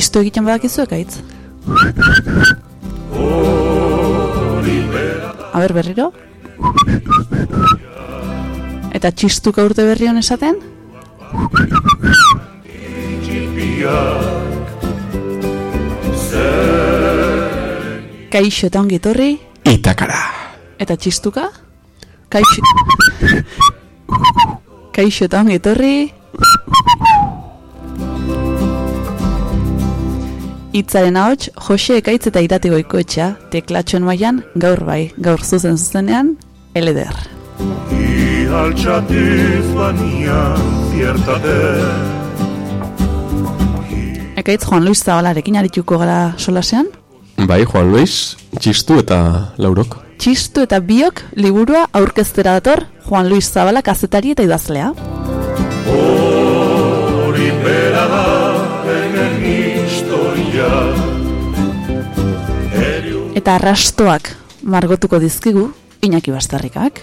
Txistu egiten badakizu ekaitz? Aber berriro? Eta txistuka urte berri hon esaten? Kaixo eta ongi etorri Itakara. Eta txistuka? Kaixo Kaixo eta ongi Itzaren ahots, Jose Ekaitz eta Irati Goikoetxea, teklatxoen mailan gaur bai, gaur zuzen zuzenean, eleder. Ihaltxatiz bania ziertate Ekaitz Juan Luis Zabalarekin arituko gara solasean? Bai, Juan Luis, txistu eta laurok. Txistu eta biok liburua aurkeztera dator Juan Luis Zabala kazetari eta idazlea. Hori bera da Eta arrastoak margotuko dizkigu Iñaki Bastarrikak.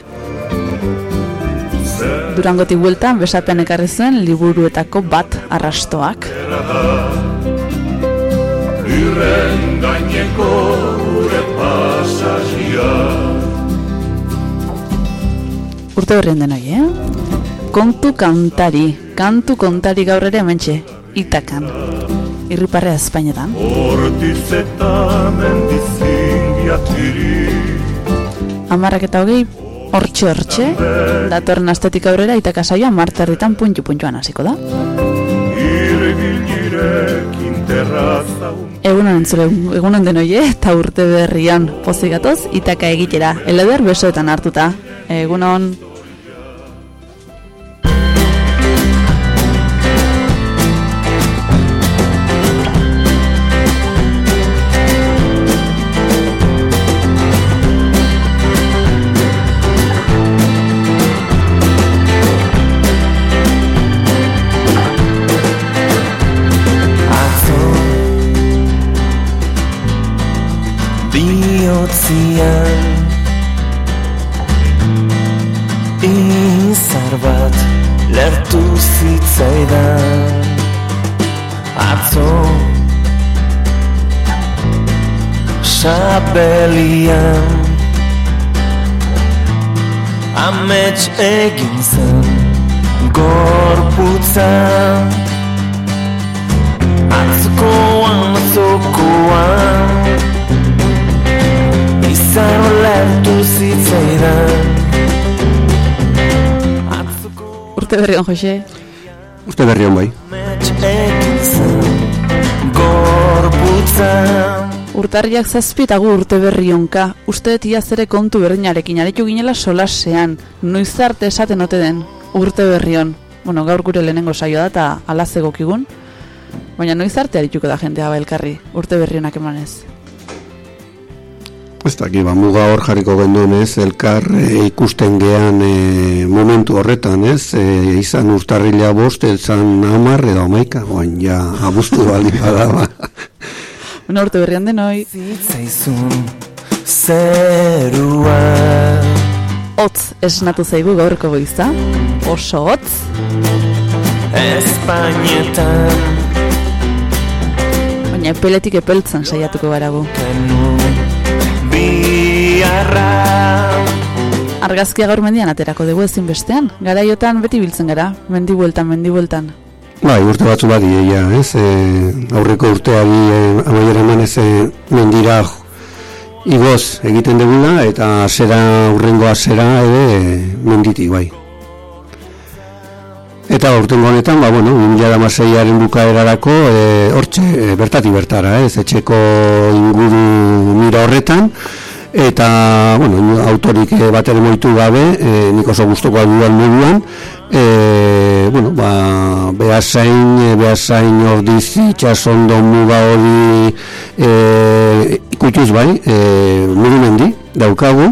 Durangotik bueltan besapean ekarri zuen liburuetako bat arrastoak. Irren gaineko gure pasazia Urte horren denoi, eh? Kontu kantari, kantu kontari gaur ere hementxe, itakan. Irriparrea Espainetan. Hortiz eta mendizingiatiri Amarrak eta hogei, hortxe hortxe, datorren astetik aurrera itaka saioa marterritan puntu puntuan hasiko da. Egunon entzule, egunon denoi, eh? eta urte berrian pozik gatoz, itaka egitera, eleder besoetan hartuta. Egunon, egin zen Gorputzan Atzokoan, atzokoan Izan olertu zitzaidan urte berrian, Jose. Urte berri hon bai. egin zen Gorputzan Urtarriak zazpi eta gu urte berri onka. Uste iaz ere kontu berdinarekin aritu ginela solasean. Noiz arte esaten ote den urte berri on. Bueno, gaur gure lehenengo saio da eta alaz egokigun. Baina noiz arte arituko da jentea ba elkarri urte berri onak emanez. Ez daki, ba, muga hor jarriko genduen ez, elkar e, ikusten gean e, momentu horretan ez, e, izan urtarrila bost, izan amar edo amaika, oain ja abuztu bali bada, ba. Bueno, urte berrian denoi, Zitzaizun zerua hotz esnatu zaigu gaurko goiza. Oso hotz. Espainetan Baina epeletik epeltzen saiatuko garagu. Biarra Argazkia gaur mendian aterako dugu ezin bestean. Garaiotan beti biltzen gara, mendi bueltan, mendi bueltan. Bai, urte batzu badi, eia, ez, e, aurreko urteari e, amaiera emanez e, mendira igoz egiten degula, eta zera, urrengo zera ere menditik, bai. Eta urtengo honetan, ba, bueno, 2016aren bukaerarako, e, hortxe, e, bertatik bertara, ez, etxeko inguru mira horretan, eta, bueno, autorik e, bat ere moitu gabe, e, nik oso guztoko duan moduan, e, bueno, ba, behasain, behasain ordiz itxasondo muga hori e, ikutuz bai, e, murumendi daukagu,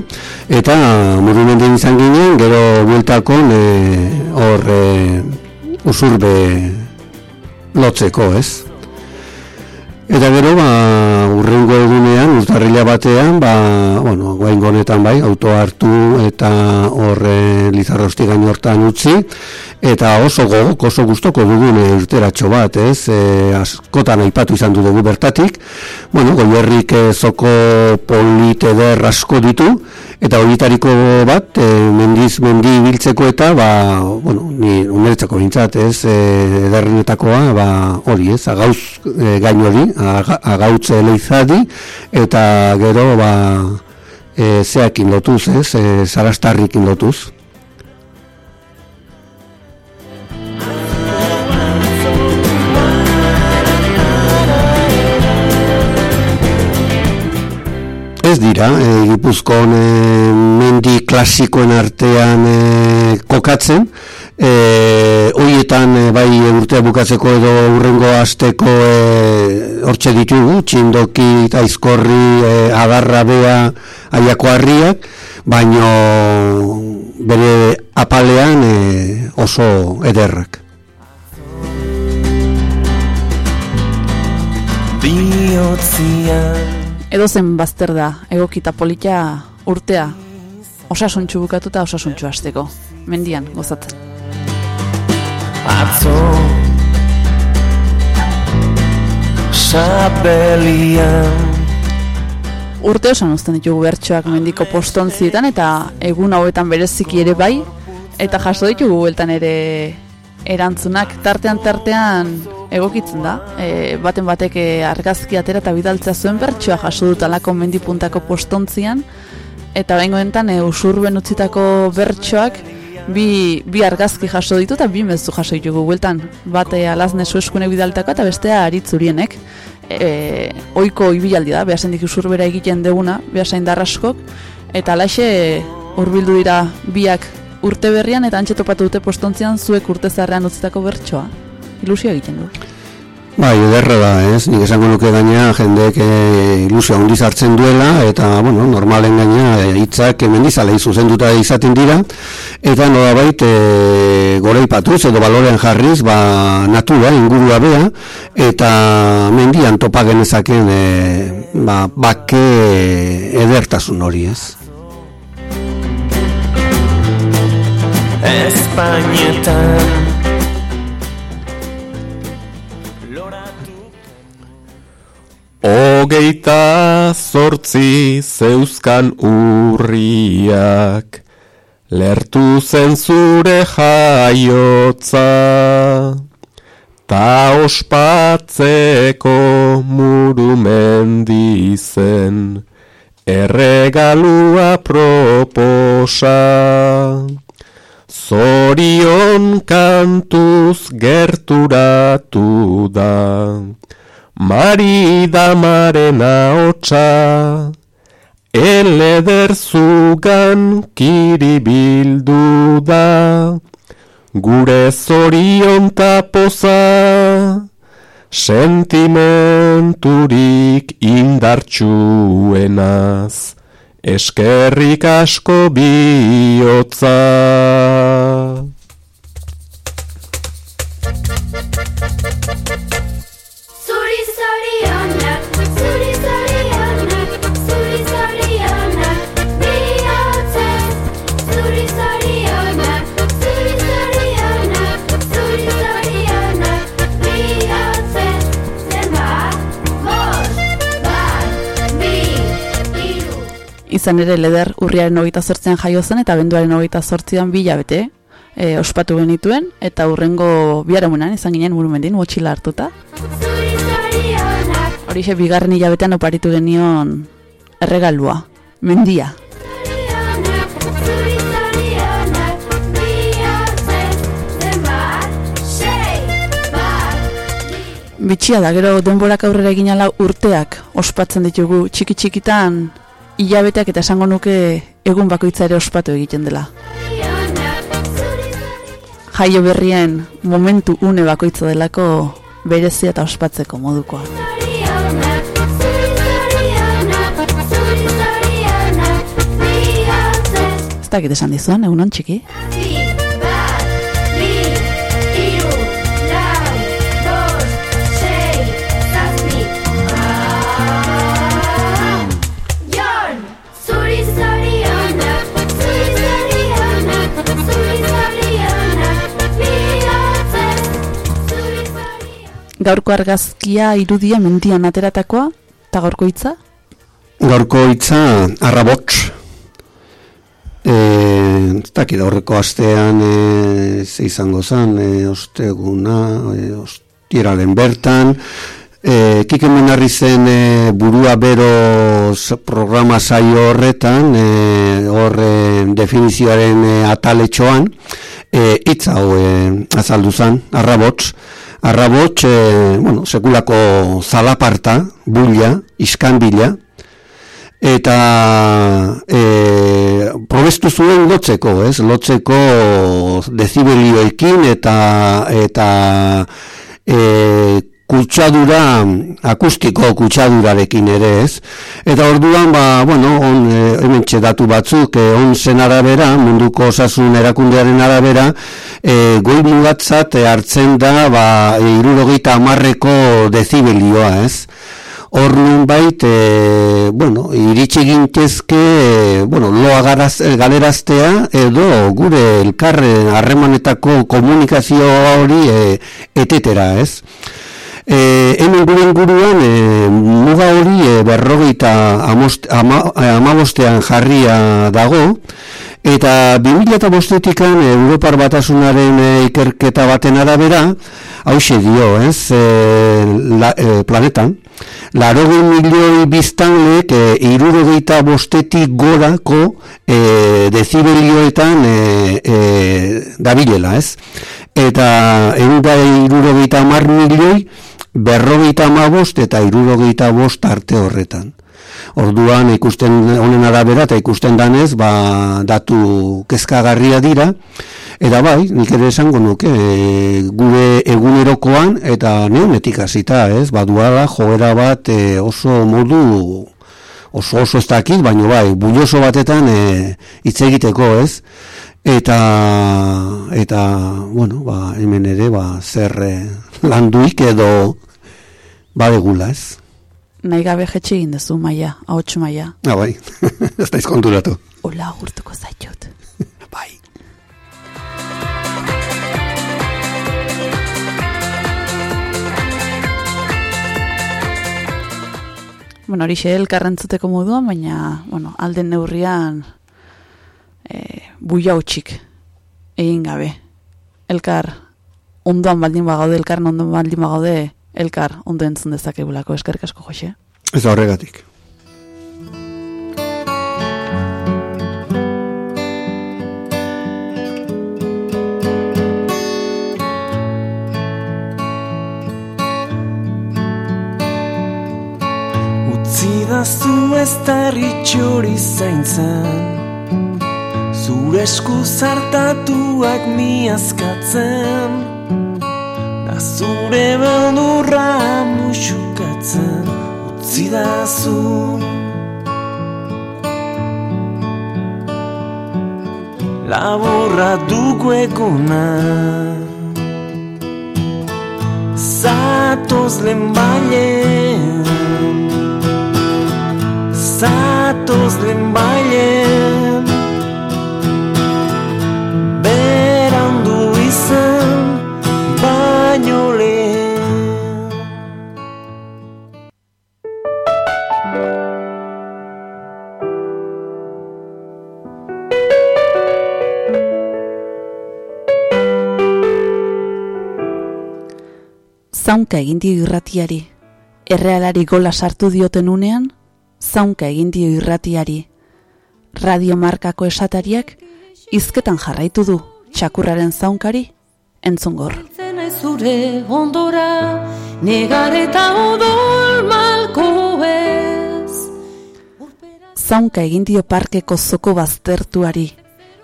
eta murumendi izan ginen, gero bueltakon e, hor e, usurbe lotzeko, ez? Eta gero, ba, urrengo egunean, urtarrila batean, ba, bueno, guain honetan bai, auto hartu eta horre lizarrosti hortan utzi, eta oso gogok, oso gustoko dugune urteratxo bat, ez, e, askotan aipatu izan du dugu bertatik, bueno, goierrik zoko polite der asko ditu, eta horitariko bat, e, mendiz mendi biltzeko eta, ba, bueno, ni unertzako bintzat, ez, e, ederrenetakoa, ba, hori, ez, agauz e, gaino hori, aga- agautze leizadi, eta gero, ba, e, zeakin lotuz, ez, e, zarastarrikin lotuz. Ez dira, e, Gipuzkoan e, mendi klasikoen artean e, kokatzen, e, hoietan e, bai urtea bukatzeko edo urrengo asteko e, hortxe ditugu, txindoki, taizkorri, e, adarra bea, aiako harriak, baino bere apalean e, oso ederrak. Biotzian Edo zen bazter da, egokita polita urtea, osasuntxu bukatuta osasuntxu hasteko. Mendian, gozatzen. atzo Sabelian Urte osan uzten ditugu bertsoak mendiko postontzietan eta egun hauetan bereziki ere bai, eta jaso ditugu bueltan ere erantzunak tartean tartean egokitzen da. E, baten batek e, argazki atera eta bidaltzea zuen bertsoa jaso dut alako mendipuntako postontzian, eta behin honetan e, usurben utzitako bertsoak bi, bi argazki jaso ditu eta bi mezu jaso ditugu bueltan. Bate alazne sueskunek bidaltako eta bestea aritzurienek. E, oiko ibilaldi da, behasendik usurbera egiten deguna, behasain darraskok, eta alaxe hurbildu dira biak urte berrian eta antxe topatu dute postontzian zuek urte zarrean utzitako bertsoa. Ilusio egiten du. Bai, ederra da, ez? Nik esango nuke gaina jendeek e, ilusio handiz hartzen duela eta, bueno, normalen gaina e, hitzak e, mendizalei zuzenduta izaten dira eta nolabait e, goreipatuz edo balorean jarriz, ba, natura, ingurua bea eta mendian topa genezaken e, ba, bake edertasun hori, ez? Espainetan Hogeita zortzi zeuzkan urriak, lertu zen zure jaiotza, ta ospatzeko murumendi zen, erregalua proposa. Zorion kantuz gerturatu da, Mari damaren ahotsa, eleder zugan kiribildu da, gure zorion tapoza, sentimenturik indartsuenaz, eskerrik asko bihotza. Izan ere leder urriaren hogeita zortzean jaio zen eta benduaren hogeita zortzean bi hilabete e, ospatu genituen eta urrengo biharamunan izan ginen murumendin motxila hartuta. Horixe bigarren hilabetean oparitu genion erregalua, mendia. Bitxia da, gero denborak aurrera egin ala urteak ospatzen ditugu txiki txikitan hilabeteak eta esango nuke egun bakoitza ere ospatu egiten dela. Jaio berrien momentu une bakoitza delako berezia eta ospatzeko modukoa. Ez dakit esan dizuan, egunon txiki? Gaurko argazkia irudia mendian ateratakoa, eta gaurko hitza? Gaurko hitza arrabots. E, ez dakit aurreko astean e, ze izango zen, e, osteguna, e, ostiralen bertan, e, Kike Menarri zen e, burua bero programa saio horretan, e, horre definizioaren e, ataletxoan, e, hitz hau e, azaldu zen, arrabots. Arrabots, e, bueno, sekulako zalaparta, bulla, iskanbila, eta e, probestu zuen lotzeko, ez? Lotzeko dezibelioekin eta eta e, kutsadura akustiko kutsadurarekin ere, ez? Eta orduan ba, bueno, on e, hementxe datu batzuk e, on zen arabera, munduko osasun erakundearen arabera, e, goi mugatzat e, hartzen da ba 70ko dezibelioa, ez? Hor bait, e, bueno, iritsi gintezke, e, bueno, loa garaz, galeraztea edo gure elkarren harremanetako komunikazio hori e, etetera, ez? E, hemen gure inguruan e, muga hori e, berrogeita amost, ama, amabostean jarria dago, Eta 2005etikan Europar Batasunaren e, ikerketa baten arabera, hause dio, ez, e, la, e, planetan, larogei milioi biztanlek e, irurogeita bostetik gorako e, dezibelioetan e, e, dabilela, ez? Eta egun da irurogeita mar milioi, berrogeita amabost eta irurogeita bost arte horretan. Orduan ikusten honen arabera eta ikusten danez, ba, datu kezkagarria dira, eta bai, nik ere esango nuke, e, gure egunerokoan eta neonetik hasita, ez, baduala joera bat e, oso modu oso oso ez dakit, baino bai, bulloso batetan e, hitz egiteko, ez? Eta eta bueno, ba, hemen ere ba zer e, landuik edo badegula, ez? Nahi gabe jetxe egin duzu, maia, ahots maia. Ah, bai, ez daiz konturatu. Ola agurtuko zaitut. Bai. Bueno, hori xe elkarrentzuteko moduan, baina, bueno, alden neurrian e, buia utxik egin gabe. Elkar ondoan baldin bagaude, elkar ondoan baldin bagaude, elkar ondo entzun dezakegulako eskerrik asko joxe. Ez da horregatik. Utzi da zu ez tarritxori zaintzen Zure esku zartatuak miazkatzen Da zure beldurra musukatzen Utzi da zu Laburra dugu eguna Zatoz lehen bailen Zatoz lehen bailen Zaunka egin dio irratiari, errealari gola sartu dioten unean, zaunka egin dio irratiari. Radiomarkako esatariak, izketan jarraitu du, txakurraren zaunkari, entzungor. Zure ondora, negar eta odol malko ez. Zaunka egin dio parkeko zoko baztertuari,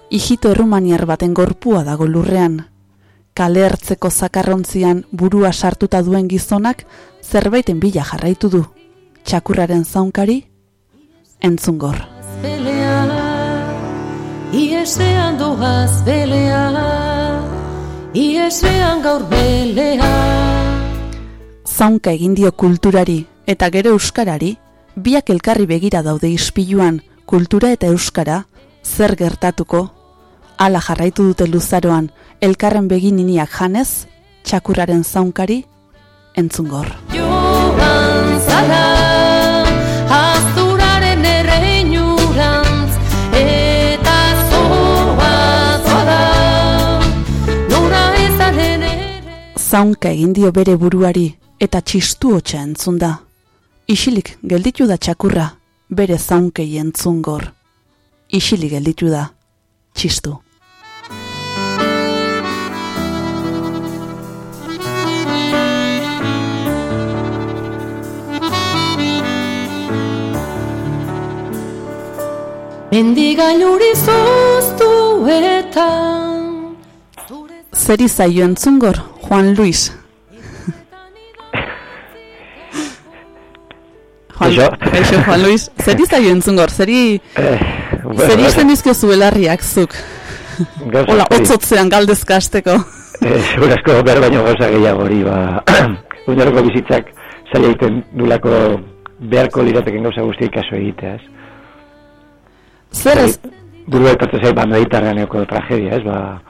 hijito errumaniar baten gorpua dago lurrean. Kale hartzeko zakarrontzian burua sartuta duen gizonak zerbaiten bila jarraitu du. Txakurraren zaunkari, entzungor. Belea, iesean doaz belea, iesean gaur belea. Zaunka egin dio kulturari eta gero euskarari, biak elkarri begira daude ispiluan, kultura eta euskara, zer gertatuko, ala jarraitu dute luzaroan, elkarren begininiak janez, txakurraren zaunkari, entzungor. Joan zara Azturaren erreinurantz Eta zoa zoa Nora ezaren ere Zaunka egin dio bere buruari eta txistu hotxa entzun da. Isilik gelditu da txakurra, bere zaunkei entzungor. Isilik gelditu da, txistu. Mendigailuri zoztu eta Zeri zaio entzungor, Juan Luis. Juan. Kaixo, Juan Luis. Zeri zaio entzungor, zeri, Eh, bueno, zeri izten dizkiozu belarriak zuk. Hola, askori. otzotzean galdezka hasteko. Eh, segurazko behar baino gauza gehiago hori, ba, uneroko bizitzak zaila egiten dulako beharko lirateken gauza guztiak kaso egitea, ez? Zer ez, Burua etortzen zait, ba, mediterraneoko tragedia, ez? Ba,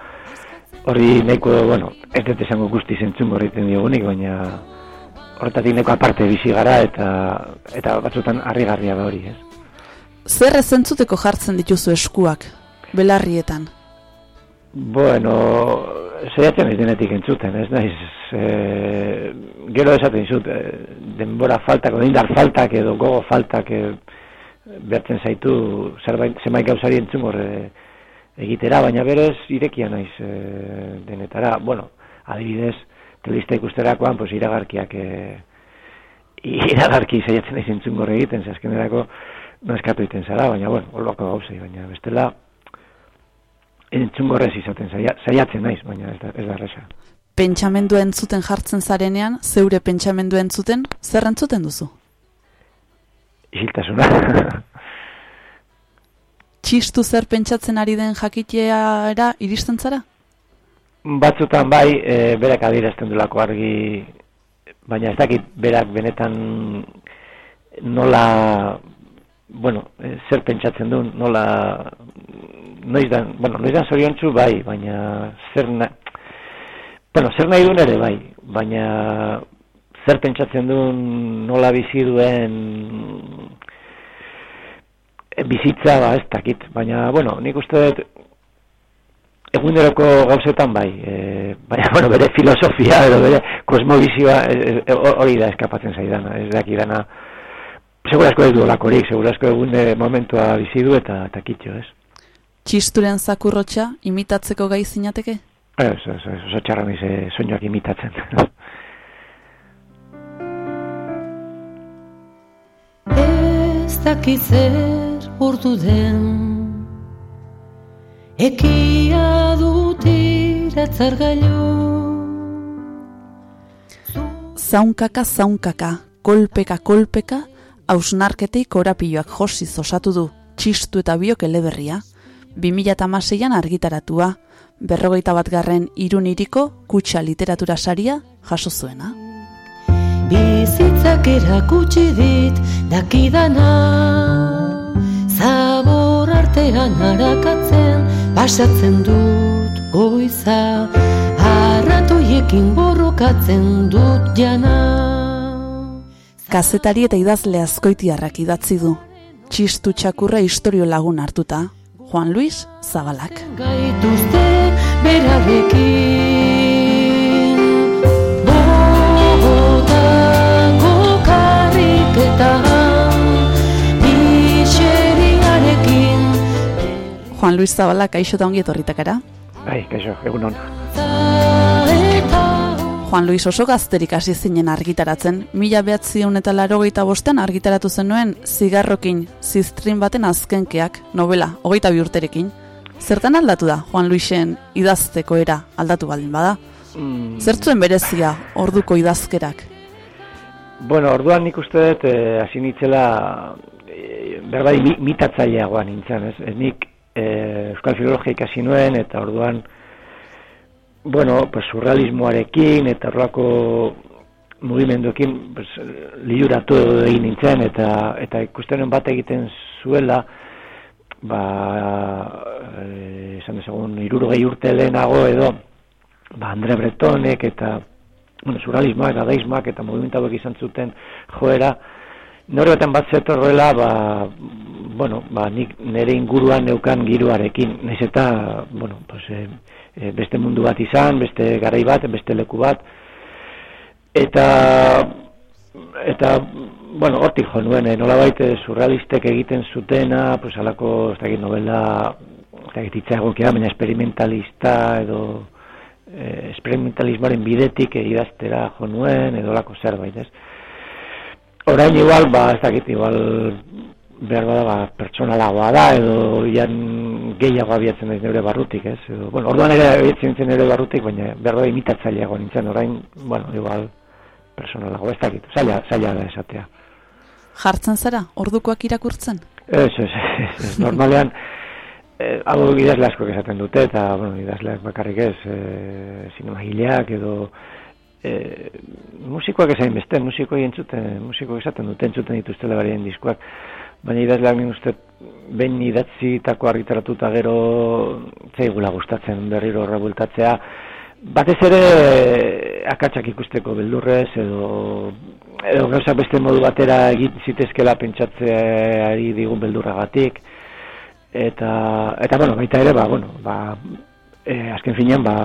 hori nahiko, bueno, ez dut esango guzti zentzun gorriten diogunik, baina horretatik nahiko aparte bizi gara eta eta batzutan harrigarria da hori, ez? zer ez entzuteko jartzen dituzu eskuak, belarrietan. Bueno, saiatzen ez denetik entzuten, ez naiz, e, gero esaten dizut, e, denbora faltak, indar faltak edo gogo faltak e, behartzen zaitu zerbait zenbait gauzari entzungor e, egitera, baina berez irekia naiz e, denetara. Bueno, adibidez, telebista ikusterakoan, pues, iragarkiak e, iragarki saiatzen naiz entzungor egiten, ze azkenerako naskatu egiten zara, baina, bueno, holako gauzei, baina bestela, entzungorrez izaten saia, saiatzen naiz, baina ez da, ez da erresa. Pentsamendua entzuten jartzen zarenean, zeure pentsamendua entzuten, zer entzuten duzu? Isiltasuna. Txistu zer pentsatzen ari den jakiteara iristen zara? Batzutan bai, e, berak adierazten dulako argi, baina ez dakit berak benetan nola, bueno, e, zer pentsatzen duen, nola, noiz dan, bueno, noiz dan zoriontsu bai, baina zer na, bueno, zer nahi duen ere bai, baina zer pentsatzen duen, nola bizi duen, e, bizitza, ba, ez dakit, baina, bueno, nik uste dut, eguneroko gauzetan bai, e, baina, bueno, bere filosofia edo bere kosmobizioa e, e, hori da eskapatzen zaidana, ez dakidana, segurazko ez du olakorik, segurazko egun momentua bizi du eta, eta kitxo, ez? Txisturen zakurrotxa imitatzeko gai zinateke? Ez, ez, ez, oso txarra soinuak imitatzen. Ez daki zer urtu den. Ekia dut iratzar gailu. Zaunkaka, zaunkaka, kolpeka, kolpeka, hausnarketei korapioak josiz osatu du, txistu eta biok eleberria, 2006an argitaratua, berrogeita bat garren iruniriko kutsa literatura saria jaso zuena. Bizitzak erakutsi dit dakidana. Zabor artean harakatzen pasatzen dut goiza. Arratoiekin borrokatzen dut jana. Kazetari eta idazle azkoitiarrak idatzi du. Txistu txakurra historio lagun hartuta, Juan Luis Zabalak. gaituzte berarekin Juan Luis Zabalak aixo eta ongi etorritakara. bai, kaixo, egun hon. Juan Luis oso gazterik hasi zinen argitaratzen, mila behatziun eta larogeita bostean argitaratu zenuen zigarrokin ziztrin baten azkenkeak, novela, hogeita bi urterekin. Zertan aldatu da, Juan Luisen idazteko era aldatu baldin bada? Mm, Zertzuen berezia orduko idazkerak? Bueno, orduan nik uste dut, eh, hasi nitzela, e, berbai, mi, mitatzaileagoa nintzen, ez? Ez nik eh, Euskal Filologia ikasi nuen, eta orduan, bueno, pues, surrealismoarekin, eta horrelako mugimenduekin, pues, liuratu egin nintzen, eta, eta ikusten nuen bat egiten zuela, ba, eh, esan dezagun, irurogei urte lehenago edo, ba, Andre Bretonek eta bueno, surrealismoak, dadaismoak eta mugimendu izan zuten joera, nore bat zetorrela, ba, bueno, ba, nik nire inguruan neukan giroarekin, naiz eta, bueno, pues, e, beste mundu bat izan, beste garai bat, beste leku bat, eta, eta, bueno, hortik jo nuen, eh, nolabait eh, surrealistek egiten zutena, pues, alako, ez dakit, novela, ez dakit, hitza egokia, baina experimentalista edo, eh, experimentalismoaren bidetik idaztera jo nuen, edo lako zerbait, ez? Orain igual, ba, ez dakit, igual behar bada, ba, pertsonalagoa da, edo ian gehiago abiatzen naiz neure barrutik, ez? Edo, bueno, orduan ere abiatzen nintzen neure barrutik, baina behar bada imitatzaileago nintzen, orain, bueno, igual, personalago, ez dakit, zaila, zaila da esatea. Jartzen zara, ordukoak irakurtzen? Ez, ez, ez, normalean, eh, hau idazle asko esaten dute, eta, bueno, idazleak bakarrik ez, eh, sinemagileak edo, eh, musikoak esain beste, musiko entzuten, musiko esaten dute, entzuten dituztela barien diskoak, baina idazleak nik uste behin idatzitako argitaratuta gero zaigula gustatzen berriro horra bueltatzea, batez ere akatsak ikusteko beldurrez edo edo gauza beste modu batera egin zitezkela pentsatzeari digun beldurragatik. Eta eta bueno, baita ere ba bueno, ba eh, azken finean ba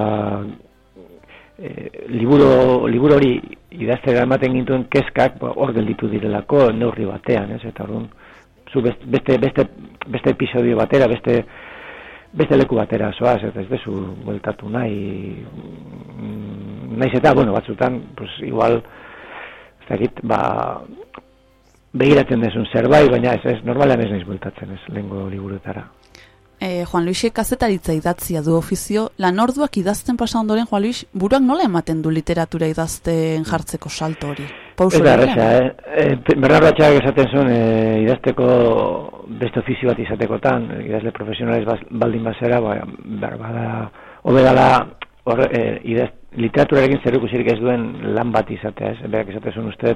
e, liburu, liburu hori idaztera ematen gintuen kezkak ba, hor gelditu direlako neurri batean, ez? Eta orduan zu best- beste beste beste episodio batera, beste beste leku batera zoaz, eta ez dezu bueltatu nahi mm, naiz eta, bueno, batzutan, pues, igual ez dakit, ba begiratzen desun zerbait, baina ez, ez, normalean ez naiz bueltatzen ez, lehengo liburuetara. E, Juan Luisek kazetaritza idatzia du ofizio, lan orduak idazten pasa ondoren, Juan Luis, buruak nola ematen du literatura idazten jartzeko salto hori? Pauso Eta erresa, eh? E, Bernardo Atxagak esaten zuen e, idazteko beste ofizio bat izatekotan, idazle profesionalez baz, baldin bazera, ba, behar bada, hobedala horre, e, idaz, literaturarekin zer ikusirik ez duen lan bat izatea, ez? Berak esaten zuen uste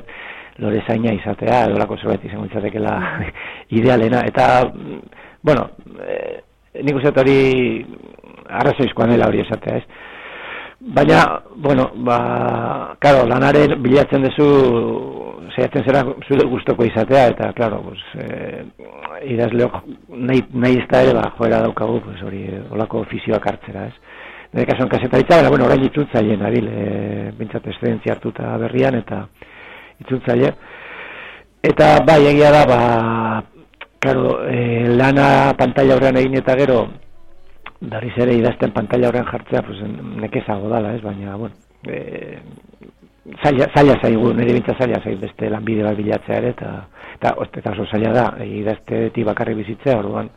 lore zaina izatea, edo lako zerbait izango litzatekeela idealena, eta, mm, bueno, e, nik uste hori arrazoizkoan dela hori esatea, ez? Baina, bueno, ba, claro, lanaren bilatzen duzu saiatzen zera zure gustoko izatea eta claro, pues eh idazleok nahi nahi ez da ere ba joera daukagu pues hori eh, olako ofizioak hartzera, ez? Nire kasuan kasetaritza, baina, bueno, orain itzultzaileen abil, e, bintzat eszedentzia hartuta berrian, eta itzultzaile. Eta, bai, egia da, ba, claro, e, lana pantalla aurrean egin eta gero, berriz ere idazten pantalla aurrean jartzea, pues, nekezago dala, ez, baina, bueno, e, zaila, zaila zaigu, nire bintza zaila zail beste lanbide bat bilatzea ere, eta, eta, eta oso zaila da, e, idaztetik bakarrik bizitzea, orduan,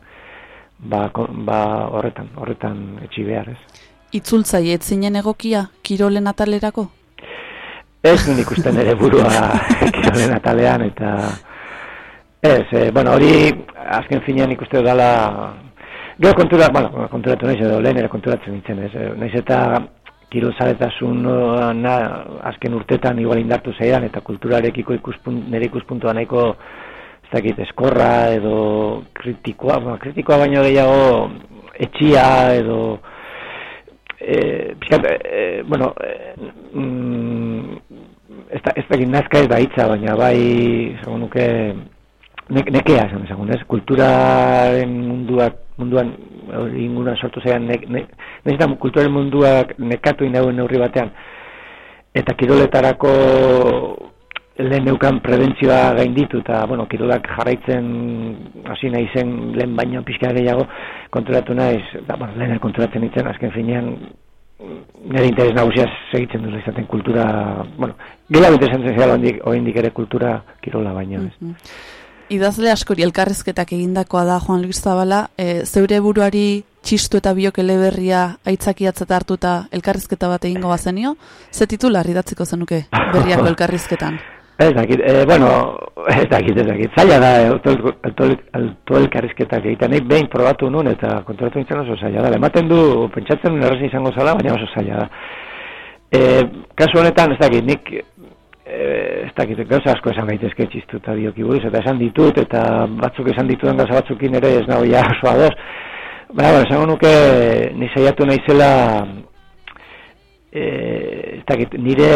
ba, ba horretan, horretan etxi behar, ez. Itzultzaile etzinen egokia, kirolen atalerako? Ez nun ikusten ere burua kirolen atalean, eta ez, e, bueno, hori azken finean ikuste dala gero kontura, bueno, konturatu naiz edo lehen ere konturatzen nintzen, ez, e, naiz eta kirolzaretasun na, azken urtetan igual indartu zaidan, eta kulturarekiko ikuspun, nire ikuspuntua nahiko ez dakit, eskorra edo kritikoa, bueno, kritikoa baino gehiago etxia edo eh, pixkat, eh, bueno, eh, mm, ez da, ez dakit nazka ez da hitza, baina bai, esango nuke, ne, nekea, esan esango, ez? Kulturaren munduak, munduan, inguruan sortu zaidan, ne, ne, eta kulturaren munduak nekatu inauen neurri batean, eta kiroletarako lehen neukan prebentzioa gainditu eta, bueno, kirolak jarraitzen hasi nahi zen lehen baino pixka gehiago konturatu naiz, da, bueno, lehen konturatzen nintzen, azken finean nire interes nagusia segitzen duz izaten kultura, bueno, gehiago interesantzen zela ondik, oindik ere kultura kirola baino, ez. Idazle askori elkarrizketak egindakoa da Juan Luis Zabala, e, zeure buruari txistu eta biok eleberria aitzakiatzat hartuta elkarrizketa bat egingo bazenio, ze titular idatziko zenuke berriako elkarrizketan? Ez dakit, e, bueno, ez dakit, ez dakit, zaila da, e, auto- auto- autoelkarrizketak egiten, nahi behin probatu nun eta konturatu nintzen oso zaila da, ematen du, pentsatzen errazi izango zala, baina oso zaila da. E, kasu honetan, ez dakit, nik, e, ez dakit, gauza asko esan gaitezke txistu eta bioki buruz, eta esan ditut, eta batzuk esan dituen gauza batzukin ere ez nago ja oso ados, baina, bueno, esango nuke, ni saiatu naizela, e, ez dakit, nire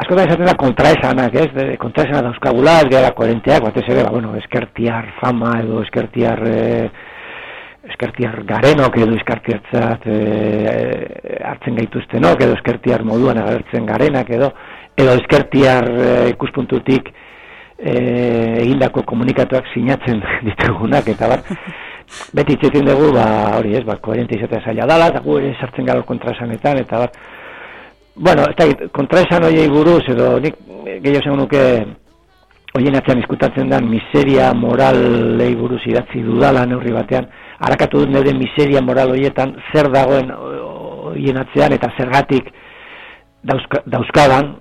askotan esaten da kontraesanak, ez? De, kontraesanak dauzkagula, ez gara koherenteak, batez ere, ba, bueno, eskertiar fama edo eskertiar eh, eskertiar garenok edo eskertiartzat eh, hartzen gaituztenok edo eskertiar moduan agertzen garenak edo edo eskertiar eh, ikuspuntutik eh, egindako komunikatuak sinatzen ditugunak eta bar beti itzetin dugu ba hori ez ba koherente izatea zaila dala eta gu ere sartzen gara kontraesanetan eta bar bueno ez dakit kontraesan hoiei buruz edo nik gehiago zen nuke hoien atzean izkutatzen den miseria moralei buruz idatzi dudala neurri batean harakatu dut nire miseria moral hoietan zer dagoen o- hoien atzean eta zergatik dauzka, dauzkadan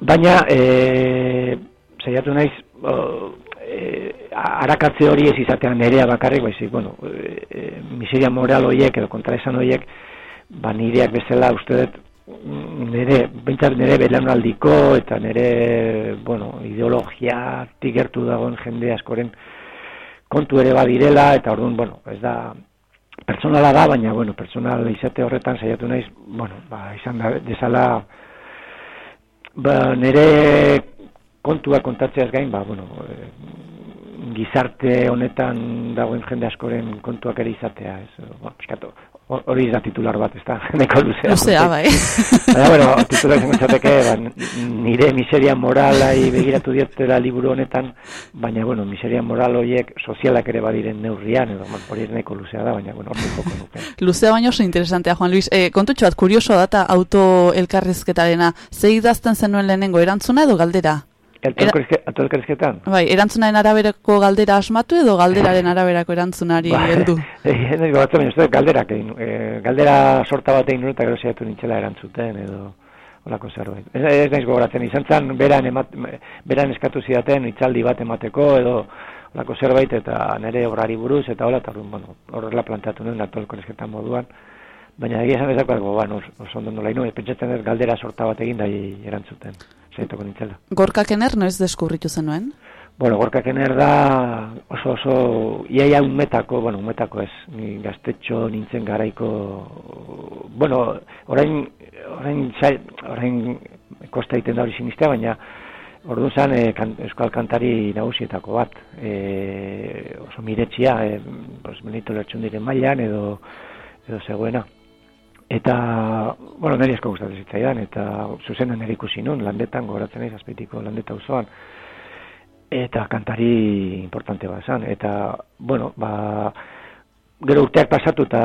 baina e, saiatu naiz o, e, arakatze hori ez izatean nerea bakarrik baizik bueno e, e, miseria moral hoiek edo kontraesan hoiek ba nireak bezala uste dut mm, nire, behintzat nire belaunaldiko eta nire, bueno, ideologia tigertu dagoen jende askoren kontu ere badirela, eta orduan, bueno, ez da, personala da, baina, bueno, personal izate horretan saiatu naiz, bueno, ba, izan da, desala, ba, nire kontua kontatzeaz gain, ba, bueno, eh, gizarte honetan dagoen jende askoren kontuak ere izatea, ez, bueno, pixkatu, hori da titular bat, ez da, neko luzea. Luzea, bai. Baina, bueno, titular izango izateke, ba, nire miseria moralai begiratu diotela liburu honetan, baina, bueno, miseria moral horiek sozialak ere badiren neurrian, edo, hori nahiko luzea da, baina, bueno, hori joko nuke. Luzea baino oso interesantea, Juan Luis. E, kontutxo bat, kurioso data auto elkarrizketarena. Ze idazten zenuen lehenengo, erantzuna edo galdera? Autoelkarrizketan? Bai, erantzunaren araberako galdera asmatu edo galderaren araberako erantzunari heldu. Eh, ez gogatzen, baina, uste, galderak egin, eh, galdera sorta bat egin nuen eta gero saiatu nintzela erantzuten, edo holako zerbait. Ez, ez naiz gogoratzen, izan zen, beran, emat, beran eskatu zidaten itzaldi bat emateko, edo holako zerbait, eta nire obrari buruz, eta hola, eta bueno, horrela planteatu nuen, autoelkarrizketan moduan, baina egia esan ezak, ba, oso oso ondo nola inu, pentsatzen dut galdera sorta bat egin da erantzuten, zaituko nintzela. Gorka Kener noiz deskurritu zenuen? Bueno, Gorka Kener da oso oso iaia unmetako, bueno, unmetako ez, ni gaztetxo nintzen garaiko, bueno, orain, orain, zai- orain kosta egiten da hori sinistea, baina orduan zan e, kan, euskal kantari nagusietako bat, e, oso miretsia, e, pues, Benito Lertxundiren mailan edo, edo zegoena. Eta, bueno, niri asko gustatzen zitzaidan, eta zuzenan nire ikusi nun, landetan, goratzen naiz azpeitiko landeta auzoan eta kantari importante bat zan. Eta, bueno, ba, gero urteak pasatu eta,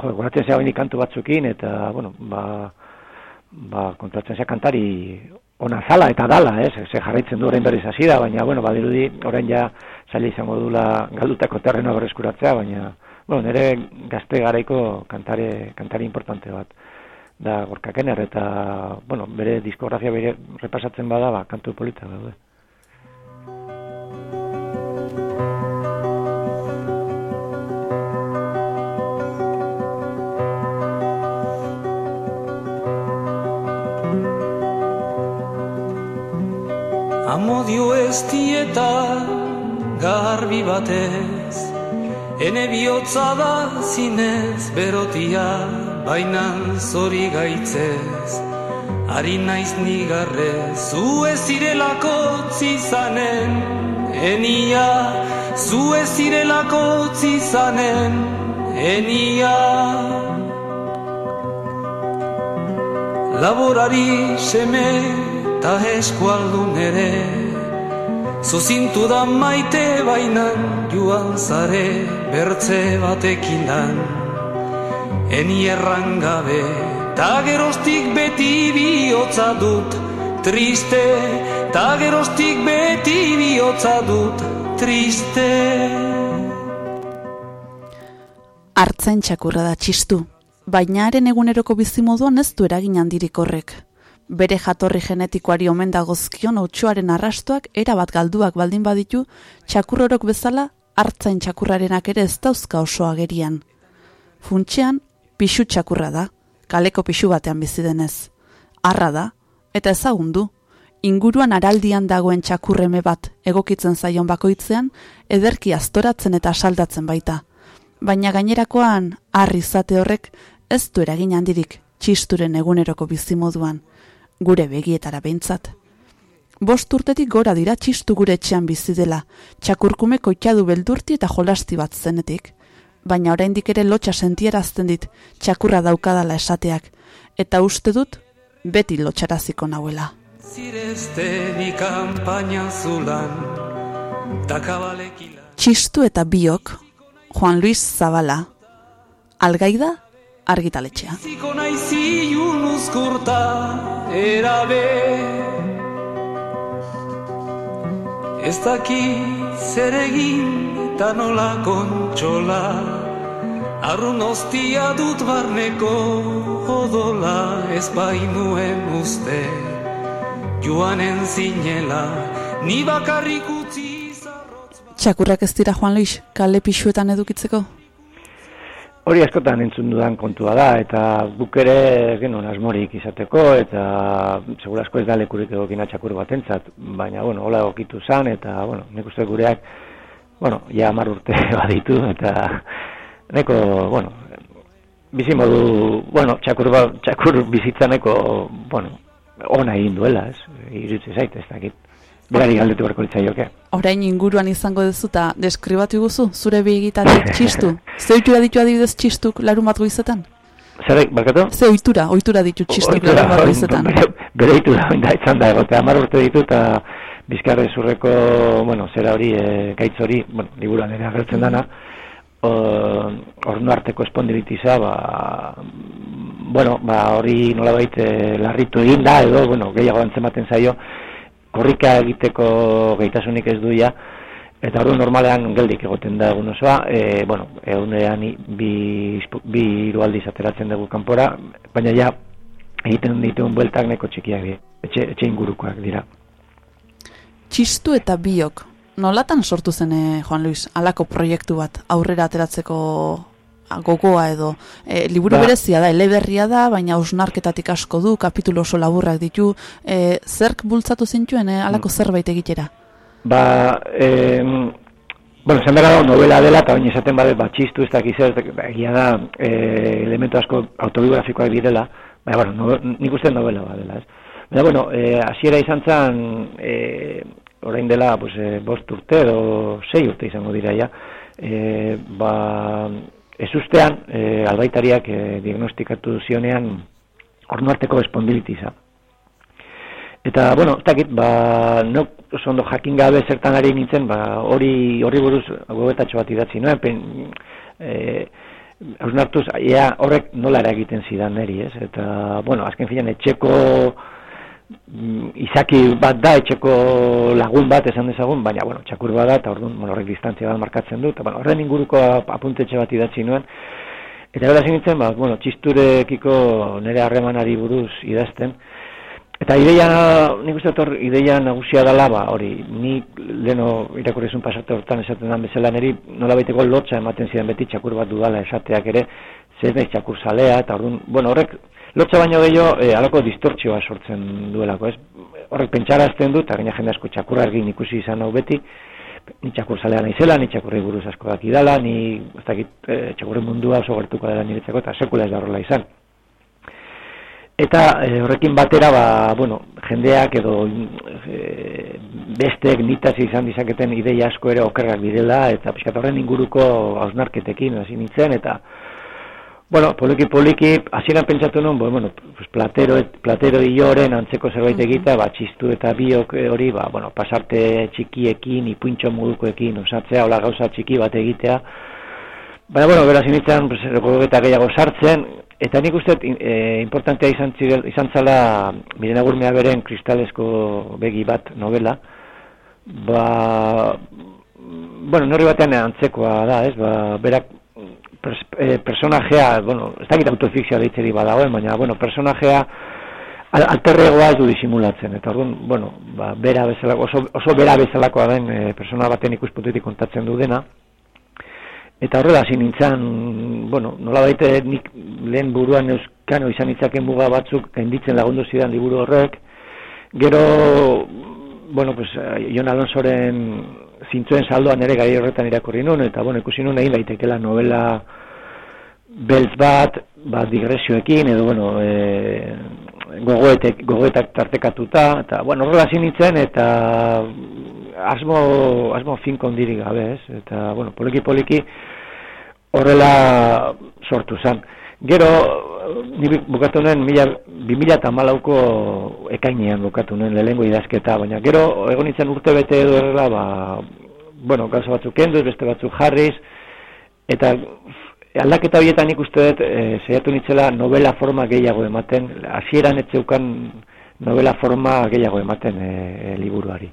jo, goratzen zea hori kantu batzukin, eta, bueno, ba, ba, kontratzen zea kantari ona zala eta dala, ez, ze jarraitzen du orain berriz hasi da, baina, bueno, badirudi, orain ja zaila izango dula galdutako terreno berreskuratzea, baina, bueno, nire gazte garaiko kantare, kantari importante bat da Gorka Kenner, eta, bueno, bere diskografia bere repasatzen bada, ba, kantu polita daude. Amodio ez dieta garbi batez Ene bihotza da zinez berotia Bainan zori gaitzez. Ari naiz nigarre Zu ez zirelako zizanen Enia Zu ez zirelako zizanen Enia. Laborari seme eta eskualdun ere Zuzintu da maite bainan joan zare bertze batekin dan Eni erran gabe ta gerostik beti bihotza dut triste. Ta gerostik beti bihotza dut triste. Artzen txakurra da txistu, baina haren eguneroko bizimoduan ez du eragin handirik horrek. Bere jatorri genetikoari omen dagozkion otxoaren arrastoak erabat galduak baldin baditu, txakurrorok bezala hartzain txakurrarenak ere ez dauzka oso agerian. Funtxean, pixu txakurra da, kaleko pixu batean bizi denez. Arra da, eta ezagundu, inguruan araldian dagoen txakurreme bat egokitzen zaion bakoitzean, ederki aztoratzen eta asaldatzen baita. Baina gainerakoan, harri izate horrek, ez du eragin handirik txisturen eguneroko bizimoduan, gure begietara behintzat. Bost urtetik gora dira txistu gure etxean bizi dela, txakurkume koitadu beldurti eta jolasti bat zenetik. Baina oraindik ere lotxa sentierazten dit txakurra daukadala esateak, eta uste dut beti lotxaraziko nauela. Zirezteni kanpaina zulan, takabalekila. Txistu eta biok, Juan Luis Zabala, algaida argitaletxea. Ziko erabe Ez daki zer egin eta nola kontxola Arrun ostia dut barneko odola Ez bainuen uste joanen zinela Ni bakarrik utzi Txakurrak ez dira Juan Luis, kale pixuetan edukitzeko? Hori askotan entzun dudan kontua da, eta guk ere ez genuen asmorik izateko, eta segura asko ez da lekurik egokina txakur batentzat, baina, bueno, hola egokitu zan, eta, bueno, nik uste gureak, bueno, ja hamar urte baditu, eta neko, bueno, bizimodu, bueno, txakur, ba, txakur bizitzaneko, bueno, ona egin duela, ez, irutze zait, ez dakit. Berari galdetu barko litzaioke. Orain inguruan izango duzu eta deskribatu guzu, zure begitatik txistu. Ze ohitura ditu adibidez txistuk larun bat goizetan? Zerrek, barkatu? Ze ohitura, ohitura ditu txistuk larun bat goizetan? Bere, ditu da, izan da, egote, hamar urte ditu, eta bizkarre zurreko, bueno, zera hori, e, gaitz hori, bueno, liburuan ere agertzen dana, ornu arteko espondilitiza, ba, bueno, ba, hori nolabait e, larritu egin da, edo, bueno, gehiago antzematen zaio, korrika egiteko gaitasunik ez duia, eta ordu normalean geldik egoten da egun osoa, e, bueno, egunean bi, bi hiru aldiz ateratzen dugu kanpora, baina ja egiten dituen bueltak neko txikiak dira, etxe, etxe ingurukoak dira. Txistu eta biok, nolatan sortu zen eh, Juan Luis, alako proiektu bat aurrera ateratzeko gogoa edo. E, liburu Ba- berezia da, eleberria da, baina ausnarketatik asko du, kapitulo oso laburrak ditu, e, zerk bultzatu zintuen eh, alako zerbait egitera? Ba, eh, bueno, zen bera novela dela, eta baina esaten badet, ba, txistu ez dakiz ez, egia da, eh, elementu asko autobiografikoak direla, baina, bueno, no, nik uste novela badela, ez. Baina, bueno, eh, hasiera izan zen, eh, orain dela, pues, eh, bost urte edo sei urte izango dira ja, eh, ba, ez ustean, eh, albaitariak eh, diagnostikatu zionean, ornuarteko espondilitiza. Eta, bueno, ez dakit, ba, no, oso ondo jakin gabe zertan ari nintzen, ba, hori horri buruz gobetatxo bat idatzi nuen, pen, e, hausnartuz, ea horrek nola eragiten zidan neri, ez? Eta, bueno, azken filan, etxeko izaki bat da, etxeko lagun bat esan dezagun, baina, bueno, txakur bat da, eta orduan, bueno, horrek distantzia bat markatzen du, eta, bueno, horren inguruko ap- apuntetxe bat idatzi nuen, Eta gara nintzen, ba, bueno, txisturekiko nire harremanari buruz idazten, Eta ideia, nik uste dut hor, ideia nagusia dela, ba, hori, ni leno irakurrizun pasarte hortan esaten dan bezala niri, nola baiteko lotxa ematen zidan beti txakur bat dudala esateak ere, zer nahi txakur zalea, eta orduan, bueno, horrek, lotxa baino gehiago, e, alako distortzioa sortzen duelako, ez? Horrek pentsarazten du, eta gaina jende asko txakurra argin ikusi izan hau beti, ni txakur zalea naizela, ni txakurri buruz asko dakidala, ni, ez dakit, e, mundua oso gertuko dela niretzako, eta sekula ez da horrela izan. Eta e, horrekin batera, ba, bueno, jendeak edo e, bestek nitaz izan dizaketen ideia asko ere okerrak direla, eta pixkat horren inguruko hausnarketekin hasi nintzen, eta, bueno, poliki poliki, hasieran pentsatu nuen, bo, bueno, pues platero, platero ioren antzeko zerbait egita, ba, txistu eta biok eh, hori, ba, bueno, pasarte txikiekin, ipuintxo modukoekin, osatzea, hola gauza txiki bat egitea, Baina, bueno, beraz initzen, pues, eta gehiago sartzen, eta nik uste e, importantea izan, zirel, izan zala Mirena Gurmea beren kristalesko begi bat novela, ba, bueno, norri batean antzekoa da, ez, ba, berak pers, e, personajea, bueno, ez dakit autofikzioa deitzeri badagoen, baina, bueno, personajea al- alterregoa ez du disimulatzen, eta orduan, bueno, ba, bera bezalako, oso, oso bera bezalakoa den e, persona baten ikusputetik kontatzen du dena, Eta horrela hasi nintzen, bueno, nola baite nik lehen buruan euskano izan itzaken muga batzuk gainditzen lagundu zidan liburu horrek. Gero, bueno, pues, eh, Jon Alonsoren zintzuen saldoan ere gai horretan irakurri nuen, eta bueno, ikusi nuen egin daitekela novela beltz bat, ba, digresioekin, edo, bueno, e, gogoetek, gogoetak tartekatuta, eta, bueno, horrela hasi nintzen, eta asmo, asmo fin kondirik gabe, ez? Eta, bueno, poliki-poliki horrela sortu zen. Gero, ni bukatu nuen, mila, 2000 eta malauko ekainean bukatu nuen lehengo idazketa, baina gero, egon nintzen urte bete edo errela, ba, bueno, gauza batzuk kenduz, beste batzuk jarriz, eta aldaketa horietan nik uste dut, e, zeiatu nitzela novela forma gehiago ematen, hasieran etzeukan novela forma gehiago ematen e, e, liburuari.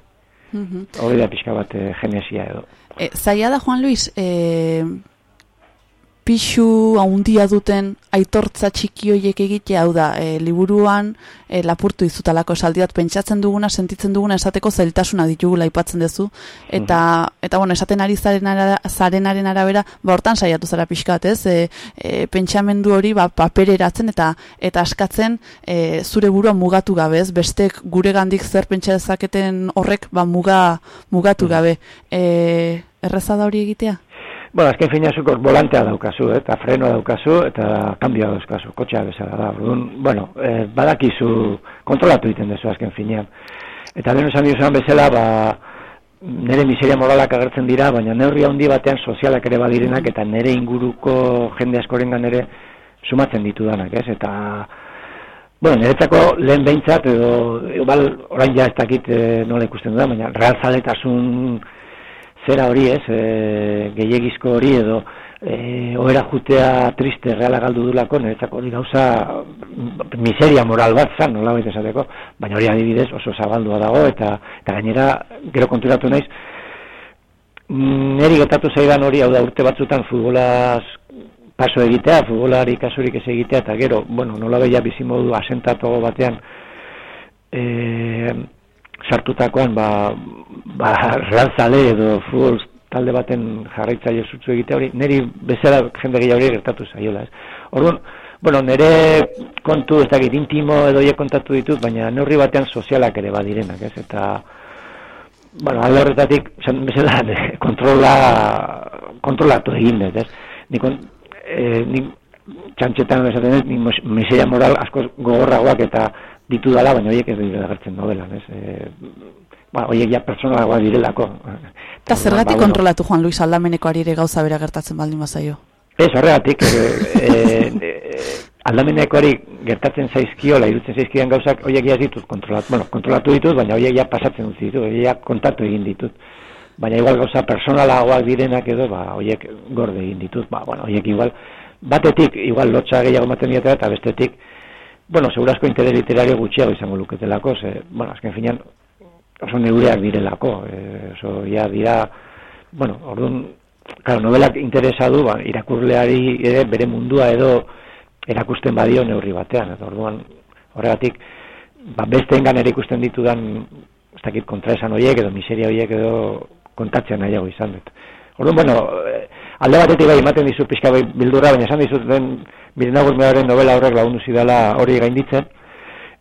Mhm. Hori da pixka bat e, genesia edo. E, zaila da, Juan Luis, e, pixu haundia duten aitortza txiki hoiek egitea, hau da, e, liburuan e, lapurtu izutalako esaldiat pentsatzen duguna, sentitzen duguna esateko zailtasuna ditugula aipatzen duzu, eta, eta bueno, esaten ari zaren ara- zarenaren arabera, ba hortan saiatu zara pixkat, ez? E, e, pentsamendu hori ba, papereratzen eta eta askatzen e, zure burua mugatu gabe, ez? Bestek gure gandik zer pentsa dezaketen horrek ba, muga, mugatu gabe. E, erreza da hori egitea? Bueno, azken fina zuk volantea daukazu, eh, eta frenoa daukazu, eta kambioa dauzkazu, kotxea bezala da. Orduan, bueno, eh, badakizu kontrolatu egiten dezu azken finean. Eta lehen esan dizuen bezala, ba, nire miseria moralak agertzen dira, baina neurri handi batean sozialak ere badirenak, eta nire inguruko jende askorengan ere sumatzen ditudanak, ez? Eta, bueno, niretzako lehen behintzat, edo, igual, orain ja ez dakit e, nola ikusten dudan, baina realzaletasun zera hori ez, e, gehiagizko hori edo e, ohera jutea triste reala galdu dulako, niretzako hori gauza mm, miseria moral bat zan, nola baita esateko, baina hori adibidez oso zabaldua dago, eta, eta gainera gero konturatu naiz, neri gertatu zaidan hori, hau da urte batzutan futbolaz paso egitea, futbolari kasurik ez egitea, eta gero, bueno, nola beia bizimodu asentatu batean, e, sartutakoan ba, ba Real Zale edo futbol talde baten jarraitzaile sutsu egitea hori, niri bezala jende gehiago hori gertatu zaiola, ez. Orduan, bueno, nire kontu ez dakit intimo edo hiek kontatu ditut, baina neurri batean sozialak ere badirenak, ez, eta bueno, alde horretatik, bezala, kontrola, kontrolatu egin dut, ez. Nik, e, nik txantxetan esaten dut, nik moral asko gogorragoak eta ditu dala, baina horiek ez dira agertzen novelan, ez. E, ba, horiek ja personalagoak direlako. Eta zergatik Ba, kontrolatu Juan Luis aldameneko ari ere gauza bera gertatzen baldin bazaio? Ez, horregatik, e, e, e, aldamenekoari gertatzen zaizkiola, irutzen zaizkidan gauzak, horiek ja ditut kontrolatu, bueno, kontrolatu ditut, baina horiek ja pasatzen utzi ditut, horiek ja kontatu egin ditut. Baina igual gauza personalagoak direnak edo, ba, horiek gorde egin ditut, ba, bueno, horiek igual, batetik, igual lotxa gehiago ematen dietela, eta bestetik, bueno, segurasko interes literario gutxiago izango luketelako, ze, bueno, azken finean, oso neureak direlako, e, oso ja dira, bueno, orduan, claro, novelak interesa du, ba, irakurleari ere bere mundua edo erakusten badio neurri batean, eta orduan, horregatik, ba, besteengan ere ikusten ditudan, ez dakit kontraesan horiek edo miseria horiek edo kontatzen nahiago izan dut. Orduan, bueno, eh, alde batetik bai ematen dizu pixka bai bildurra, baina esan dizut den Mirena Gurmearen novela horrek lagundu zidala hori gainditzen,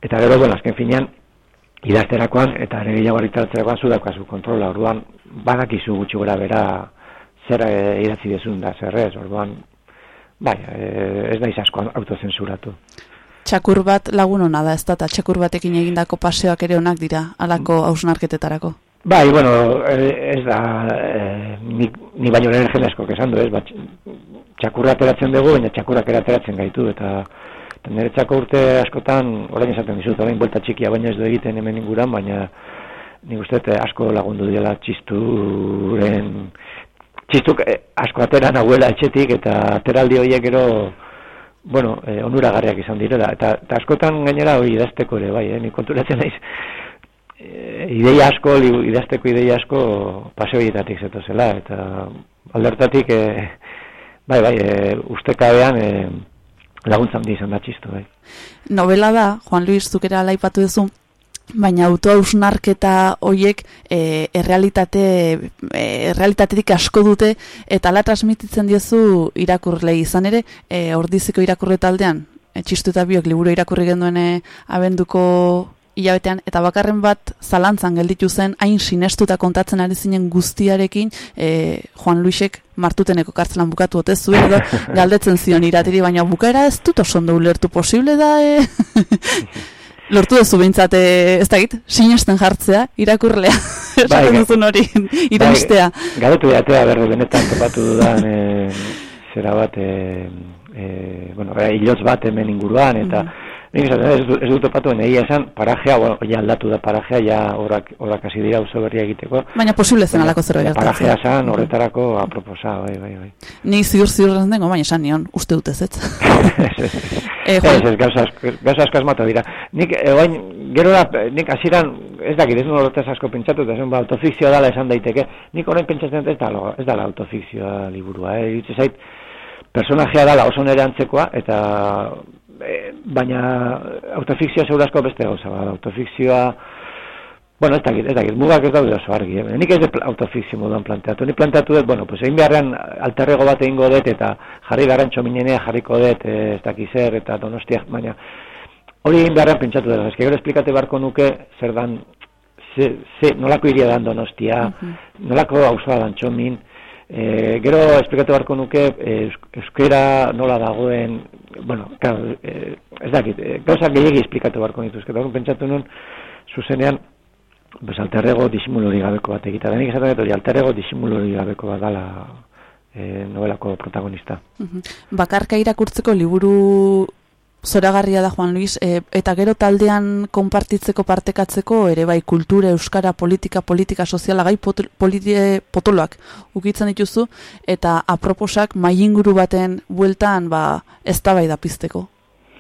eta gero, bueno, azken finean, idazterakoan, eta ere gehiago argitaratzerakoan zu daukazu kontrola, orduan, badakizu gutxi gora bera zer e, idatzi dezun da, zer ez, orduan, bai, e, ez naiz asko autozensuratu. Txakur bat lagun hona da, ez da, eta txakur batekin egindako paseoak ere onak dira, alako hausnarketetarako. Bai, bueno, eh, ez da, eh, ni, ni baino lehen jenezko esan du, ez, bat, txakurra ateratzen dugu, baina txakurrak ateratzen gaitu, eta, eta niretzako urte askotan, orain esaten dizut, orain buelta txikia baina ez du egiten hemen inguran, baina nik uste eh, asko lagundu dira txisturen, txistuk eh, asko atera nahuela etxetik, eta ateraldi horiek gero, bueno, eh, onuragarriak izan direla, eta, eta askotan gainera hori idazteko ere, bai, eh, nik konturatzen naiz, e, ideia asko, idazteko ideia asko paseoietatik zetozela, eta aldertatik, e, bai, bai, e, ustekabean e, laguntza handi izan da txistu, bai. Novela da, Juan Luis zukera laipatu duzu, baina autohausnarketa hoiek e, errealitate e, errealitaterik asko dute eta ala transmititzen diozu irakurlei izan ere e, ordiziko irakurre taldean e, txistu eta biok liburu irakurri genduen abenduko hilabetean, eta bakarren bat zalantzan gelditu zen, hain sinestuta kontatzen ari zinen guztiarekin, e, Juan Luisek martuteneko kartzelan bukatu ote zuen edo galdetzen zion iratiri, baina bukaera ez dut oso ondo ulertu posible da, e? Lortu duzu behintzat, e, ez dakit, sinesten jartzea, irakurlea, esaten ga- duzun hori, iranistea. Bai, Galetu jatea berde benetan topatu dudan e, zera bat, e, e, bueno, e, bat hemen inguruan, eta nik esaten ez, ez dut topatu, egia esan, parajea, bueno, ja aldatu da parajea, ja horak, horak hasi dira oso berria egiteko. Baina posible zen alako zerbait Baina Parajea gertatzen. zan horretarako aproposa, bai, bai, bai. Ni ziur ziur ez dengo, baina esan nion, uste dut ez, ez. Eh, Ez, ez, gauza asko, asko asmatu dira. Nik, e, oain, gero da, nik hasieran ez dakit, ez nuen horretaz asko pentsatu, eta esan, ba, autofikzioa dala esan daiteke. Nik orain pentsatzen ez dala, ez dala autofikzioa liburua, eh? Zait, personajea dala oso nere antzekoa, eta e, baina autofikzioa segurazko beste gauza, ba, autofikzioa, Bueno, ez dakit, ez dakit, mugak ez daude oso argi, eh? nik ez dut autofikzio moduan planteatu, nik planteatu dut, bueno, pues egin beharrean alterrego bat egingo dut, eta jarri beharrean txominenea jarriko dut, eh, ez dakiz zer, eta donostiak, baina hori egin beharrean pentsatu dut, eske gero esplikate beharko nuke, zer dan, ze, ze, nolako iria dan donostia, nolako auzoa dan txomin, e, gero esplikatu beharko nuke, e, eus- euskera nola dagoen, bueno, claro, e, ez dakit, e, gauzak gehiagi esplikatu beharko nituzke, eta pentsatu nun, zuzenean, pues alterrego disimulori gabeko bat egitea. Da nik esaten dut alterrego disimulori gabeko bat dala e, novelako protagonista. Mhm. Bakarka irakurtzeko liburu zoragarria da Juan Luis, e, eta gero taldean konpartitzeko partekatzeko ere bai kultura, euskara, politika, politika soziala gai pot, politi, potoloak ukitzen dituzu, eta aproposak mainguru baten bueltan ba, ez da pizteko.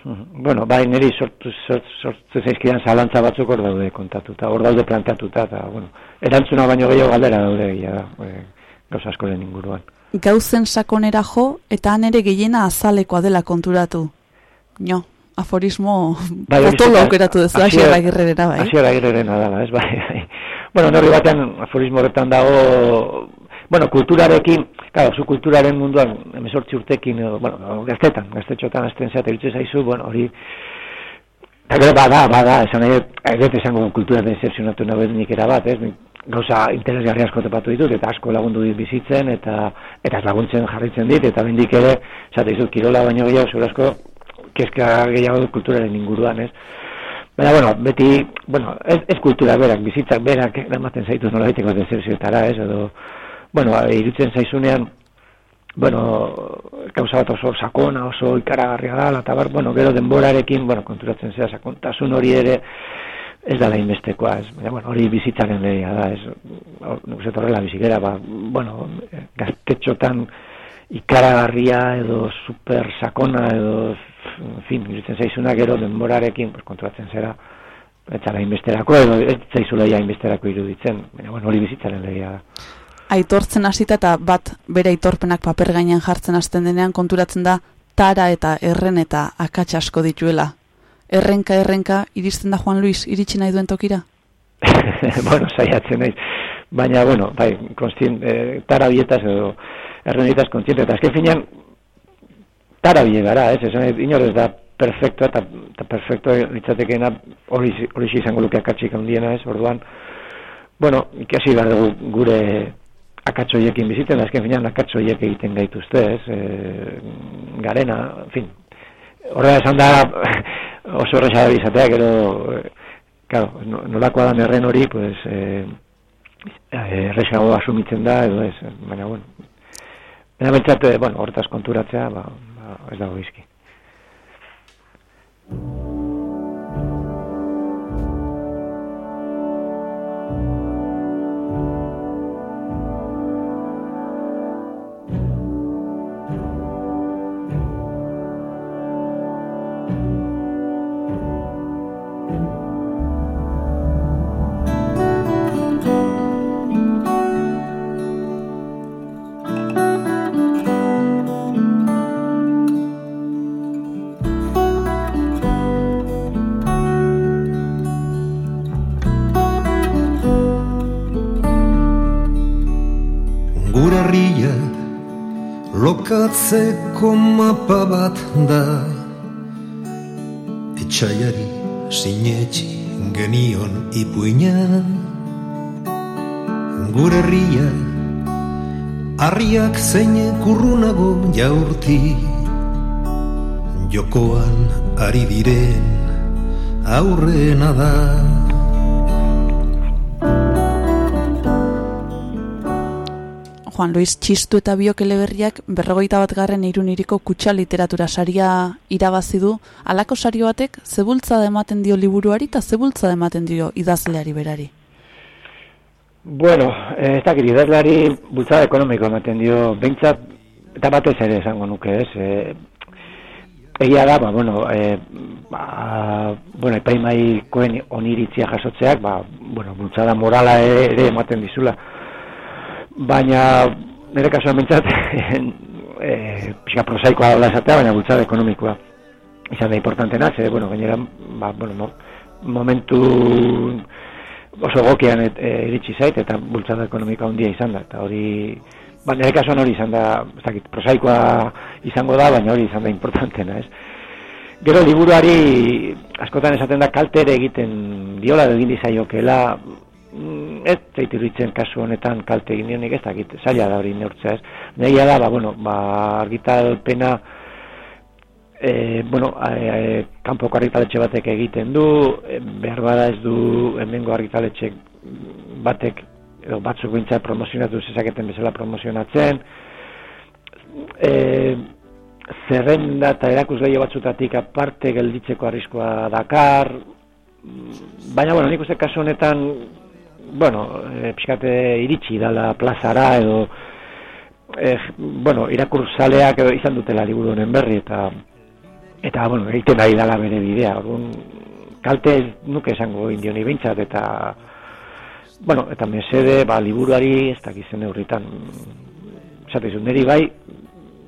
Bueno, bai, niri sortu, sortu, sortu zaizkidan zalantza batzuk hor daude kontatuta, hor daude planteatuta, eta, bueno, erantzuna baino gehiago galdera daude egia da, e, gauza askoren inguruan. Gauzen sakonera jo, eta han ere gehiena azalekoa dela konturatu. Jo, aforismo Bai, hori potolo zeta- aukeratu duzu, Asier- agirrerena bai. Asier agirrerena dala, ez bai, bai. Bueno, norri batean aforismo horretan dago, bueno, kulturarekin, claro, zu kulturaren munduan, emesortzi urtekin, bueno, gaztetan, gaztetxotan azten zeat, iritze zaizu, bueno, hori, eta gero bada, bada, esan nahi, ez esango kultura decepzionatu nahi nik erabat, ez, nik gauza interesgarri asko topatu ditut, eta asko lagundu dit bizitzen, eta eta ez laguntzen jarritzen dit, eta bendik ere, esate dizut, kirola baino gehiago, zure asko, kezka gehiago dut kulturaren inguruan, ez? Baina, bueno, beti, bueno, ez, ez kultura berak, bizitzak berak, eramaten zaitu nola baiteko decepzioetara, ez, edo, bueno, irutzen zaizunean, bueno, gauza bat oso sakona, oso ikaragarria da, eta bar, bueno, gero denborarekin, bueno, konturatzen zera sakontasun hori ere, ez da inbestekoa, ez, baina, bueno, hori bizitzaren leia da, ez, dut horrela bizikera, ba, bueno, gaztetxotan ikaragarria edo super sakona edo, fin, irutzen zaizuna gero denborarekin, pues, konturatzen zera, ez zara inbesterako, edo ez zaizula ja inbesterako iruditzen, baina, bueno, hori bizitzaren leia da. Aitortzen hasita eta bat bere aitorpenak paper gainean jartzen hasten denean konturatzen da tara eta erren eta akats asko dituela. Errenka, errenka, iristen da Juan Luis, iritsi nahi duen tokira? bueno, saiatzen naiz. Baina, bueno, bai, konstien, eh, tara bietaz edo errenietaz kontziente. Eta azken finean, tara bile gara, ez? Ez da perfecto eta, eta perfecto litzatekeena hori hori izango luke akatsik handiena, ez? Orduan, bueno, ikasi behar dugu gure akatso hiekin bizitzen, azken finean akatso hiek egiten gaituzte, ez? E, garena, en fin, horrela esan da oso horreza da izatea, gero, claro, no- nolakoa da erren hori, pues, eh, errezago asumitzen da, edo ez, baina, bueno, baina bentsat, eh, bueno, hortaz konturatzea, ba, ba, ez dago lokatzeko mapa bat da Etxaiari sinetxi genion ipuina Gure herria Arriak zein kurrunago jaurti Jokoan ari diren aurrena da Juan Luis Txistu eta biok eleberriak berrogeita bat garren iruniriko kutsa literatura saria irabazi du, alako sario batek zebultza ematen dio liburuari eta zebultza ematen dio idazleari berari. Bueno, eh, ez dakit, idazlari bultzada ekonomiko ematen dio, behintzat, eta batez ere esango nuke, ez? E, egia da, ba, bueno, e, ba, bueno, epaimaikoen oniritzia jasotzeak, ba, bueno, bultzada morala ere ematen dizula. Baina, nire kasuan bentsat, e, pixka prosaikoa da esatea, baina bultzada ekonomikoa izan da importantena, ze, bueno, gainera, ba, bueno, mo, momentu oso gokian et, e, iritsi zait, eta bultzada ekonomikoa handia izan da, eta hori, ba, nire kasuan hori izan da, ez dakit, prosaikoa izango da, baina hori izan da importantena, ez? Gero liburuari askotan esaten da kaltere egiten diola egin dizaiokela, ez zait iruditzen kasu honetan kalte egin dionik ez dakit, zaila da hori neurtzea ez. Nehia da, ba, bueno, ba, argitalpena, e, bueno, e, kanpoko argitaletxe batek egiten du, e, behar bada ez du hemengo argitaletxe batek edo batzuk bintzat promozionatu zezaketen bezala promozionatzen, e, zerrenda eta erakusleio batzutatik aparte gelditzeko arriskoa dakar, baina, bueno, nik uste kasu honetan, bueno, e, pixkate iritsi dala plazara edo, e, bueno, irakurzaleak edo izan dutela liburu honen berri eta eta, bueno, egiten ari dala bere bidea, orduan, kalte nuke esango indioni bintzat eta bueno, eta mesede, ba, liburuari ez dakizen neurritan esatizun, niri bai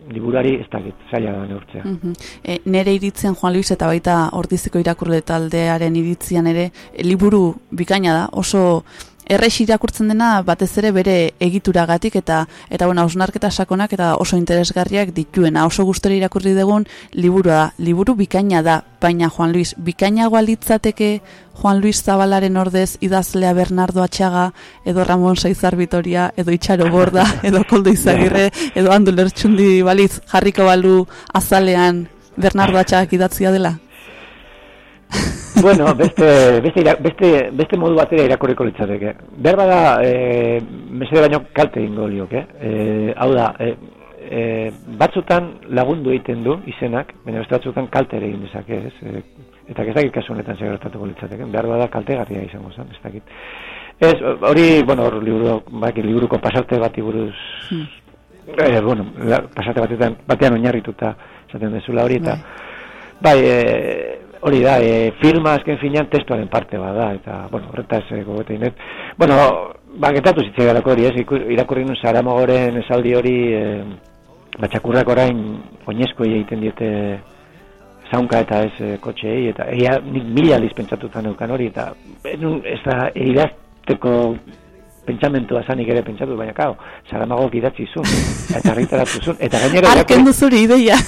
liburuari ez dakit, zaila da neurtzea. Mhm. E, nere iritzen Juan Luis eta baita ordiziko irakurle taldearen iritzian ere liburu bikaina da, oso errex irakurtzen dena batez ere bere egituragatik eta eta bueno, ausnarketa sakonak eta oso interesgarriak dituena. Oso gustora irakurri dugun liburua da. Liburu bikaina da, baina Juan Luis bikainagoa litzateke Juan Luis Zabalaren ordez idazlea Bernardo Atxaga edo Ramon Saizar Vitoria edo Itxaro Borda edo Koldo Izagirre edo Andu Lertxundi balitz jarriko balu azalean Bernardo Atxagak idatzia dela. bueno, beste, beste, ira, beste, beste modu batera irakurriko litzateke. Berba da, e, mesede baino kalte ingo lioke. E, hau da, e, e, batzutan lagundu egiten du izenak, baina beste batzutan kalte ere egin dezake, ez? E, eta ez dakit kasu honetan segertatuko litzateke. Berba da kaltegarria izango zen, ez dakit. Ez, hori, bueno, hor liburu, baki, liburuko pasarte bati buruz, Hmm. eh, bueno, la, pasarte batean, batean oinarrituta esaten dezula hori, eta, bai, e, hori da, e, filma azken finean testuaren parte bada, eta, bueno, horretaz e, gogoeta inet. Bueno, ba, getatu zitzaidarako hori, ez, irakurri nun Saramagoren esaldi hori, e, batxakurrak orain oinezkoei egiten diete zaunka eta ez e, kotxeei, eta egia nik mila aldiz pentsatuta neukan hori, eta ez nun- ez da idazteko pentsamentua zanik ere pentsatu, baina kao, Saramagok idatzi zuen, eta argitaratu zuen, eta gainera Arken duzuri ideia.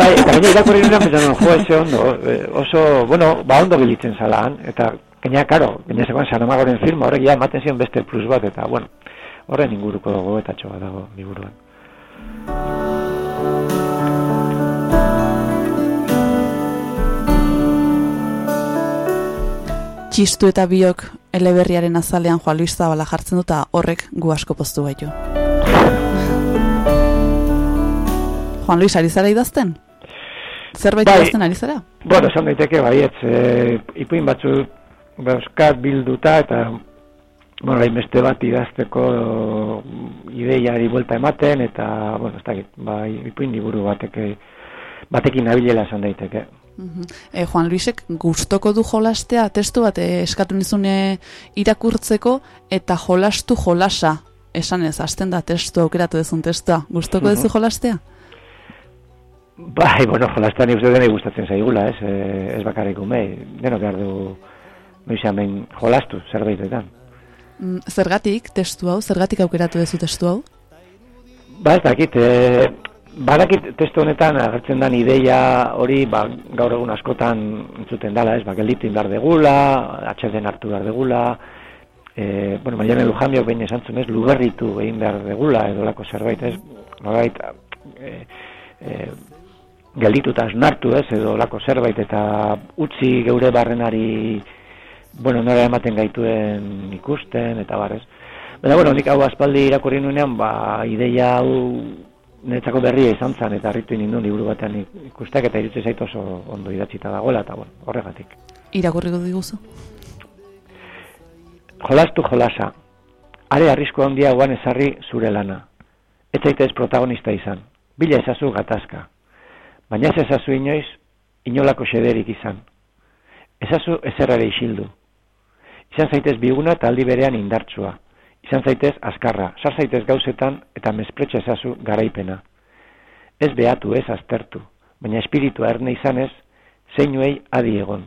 Bai, eta gainera irakurri nuen pentsatu, jo, eze ondo, eh, oso, bueno, ba ondo gilitzen zalaan, eta gainera, karo, gainera zegoen Saramagoren firma, horrek ja ematen zion beste plus bat, eta, bueno, horren inguruko gogoetatxo bat dago liburuan. Txistu eta biok eleberriaren azalean Juan Luis Zabala jartzen duta horrek gu asko poztu gaitu. Juan Luis, ari zara idazten? Zerbait Bai. idazten ari zara? Bueno, esan daiteke baietz, e, ipuin batzu dauzkat bilduta eta bueno, beste bat idazteko ideiari buelta ematen eta, bueno, ez dakit, bai, ipuin liburu bateke, batekin nabilela esan daiteke. Mhm. E, Juan Luisek gustoko du jolastea, testu bat eh, eskatu nizune irakurtzeko eta jolastu jolasa. Esan ez, hasten da testu aukeratu dezun testua. Gustoko Mhm. duzu jolastea? Bai, bueno, jolaztan nik uste denei gustatzen zaigula, ez, e, ez bakarrik umei, denok behar du noizean behin jolastu zerbaitetan. Mm, Zergatik testu hau, zergatik aukeratu duzu testu hau? Ba, ez dakit, e, Badakit testu honetan agertzen den ideia hori ba, gaur egun askotan entzuten dala, ez, ba, gelditu indar degula, atxeden hartu behar degula, e, bueno, Maiane Lujamiok behin esan zuen, ez, luberritu egin behar degula, edo lako zerbait, ez, nolabait, e, e, geldituta esnartu, ez, edo lako zerbait, eta utzi geure barrenari, bueno, nora ematen gaituen ikusten, eta barrez. Baina, bueno, nik hau aspaldi irakurri nuenean, ba, ideia hau niretzako berria izan zen, eta harritu nindun liburu batean ikustek, eta iritsi zait oso ondo idatzita dagoela, eta bueno, horregatik. Irakurriko diguzu. Jolastu jolasa, are arrisko handia guan ezarri zure lana. Ez zaitez protagonista izan, bila ezazu gatazka. Baina ez ezazu inoiz, inolako xederik izan. Ezazu ezerrare isildu. Izan zaitez biguna eta aldi berean indartsua. Izan zaitez azkarra, sar zaitez gauzetan eta mespretxe ezazu garaipena. Ez behatu, ez aztertu, baina espiritua erne izanez, zeinuei adi egon.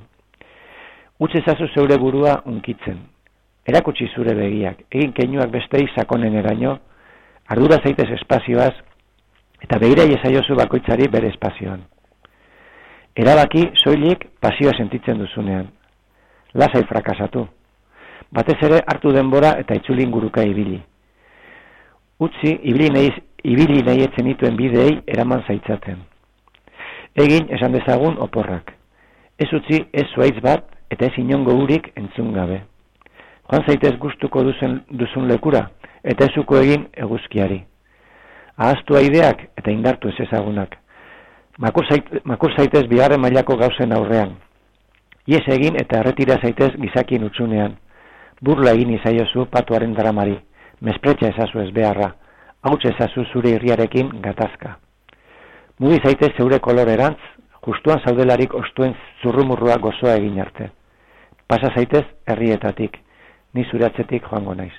Utz ezazu zeure burua unkitzen. Erakutsi zure begiak, egin keinuak bestei sakonen eraino, ardura zaitez espazioaz, eta begira iezaiozu bakoitzari bere espazioan. Erabaki soilik pasioa sentitzen duzunean. Lasai frakasatu. Batez ere hartu denbora eta itzuli inguruka ibili. Utzi, ibili nahi, ibili nahi etzen dituen bideei eraman zaitzaten. Egin esan dezagun oporrak. Ez utzi ez zuaitz bat eta ez inongo urik entzun gabe. Joan zaitez gustuko duzen, duzun lekura eta ezuko egin eguzkiari. Ahaztua ideak eta indartu ez ezagunak. Makur, zait, makur zaitez bigarren mailako gauzen aurrean. Ies egin eta erretira zaitez gizakien utzunean. Burla egin izaiozu patuaren dramari. Mespretxa ezazu ez beharra. Hauts ezazu zure irriarekin gatazka. Mugi zaitez zeure kolorerantz, justuan zaudelarik ostuen zurrumurrua gozoa egin arte. Pasa zaitez herrietatik, ni zure atzetik joango naiz.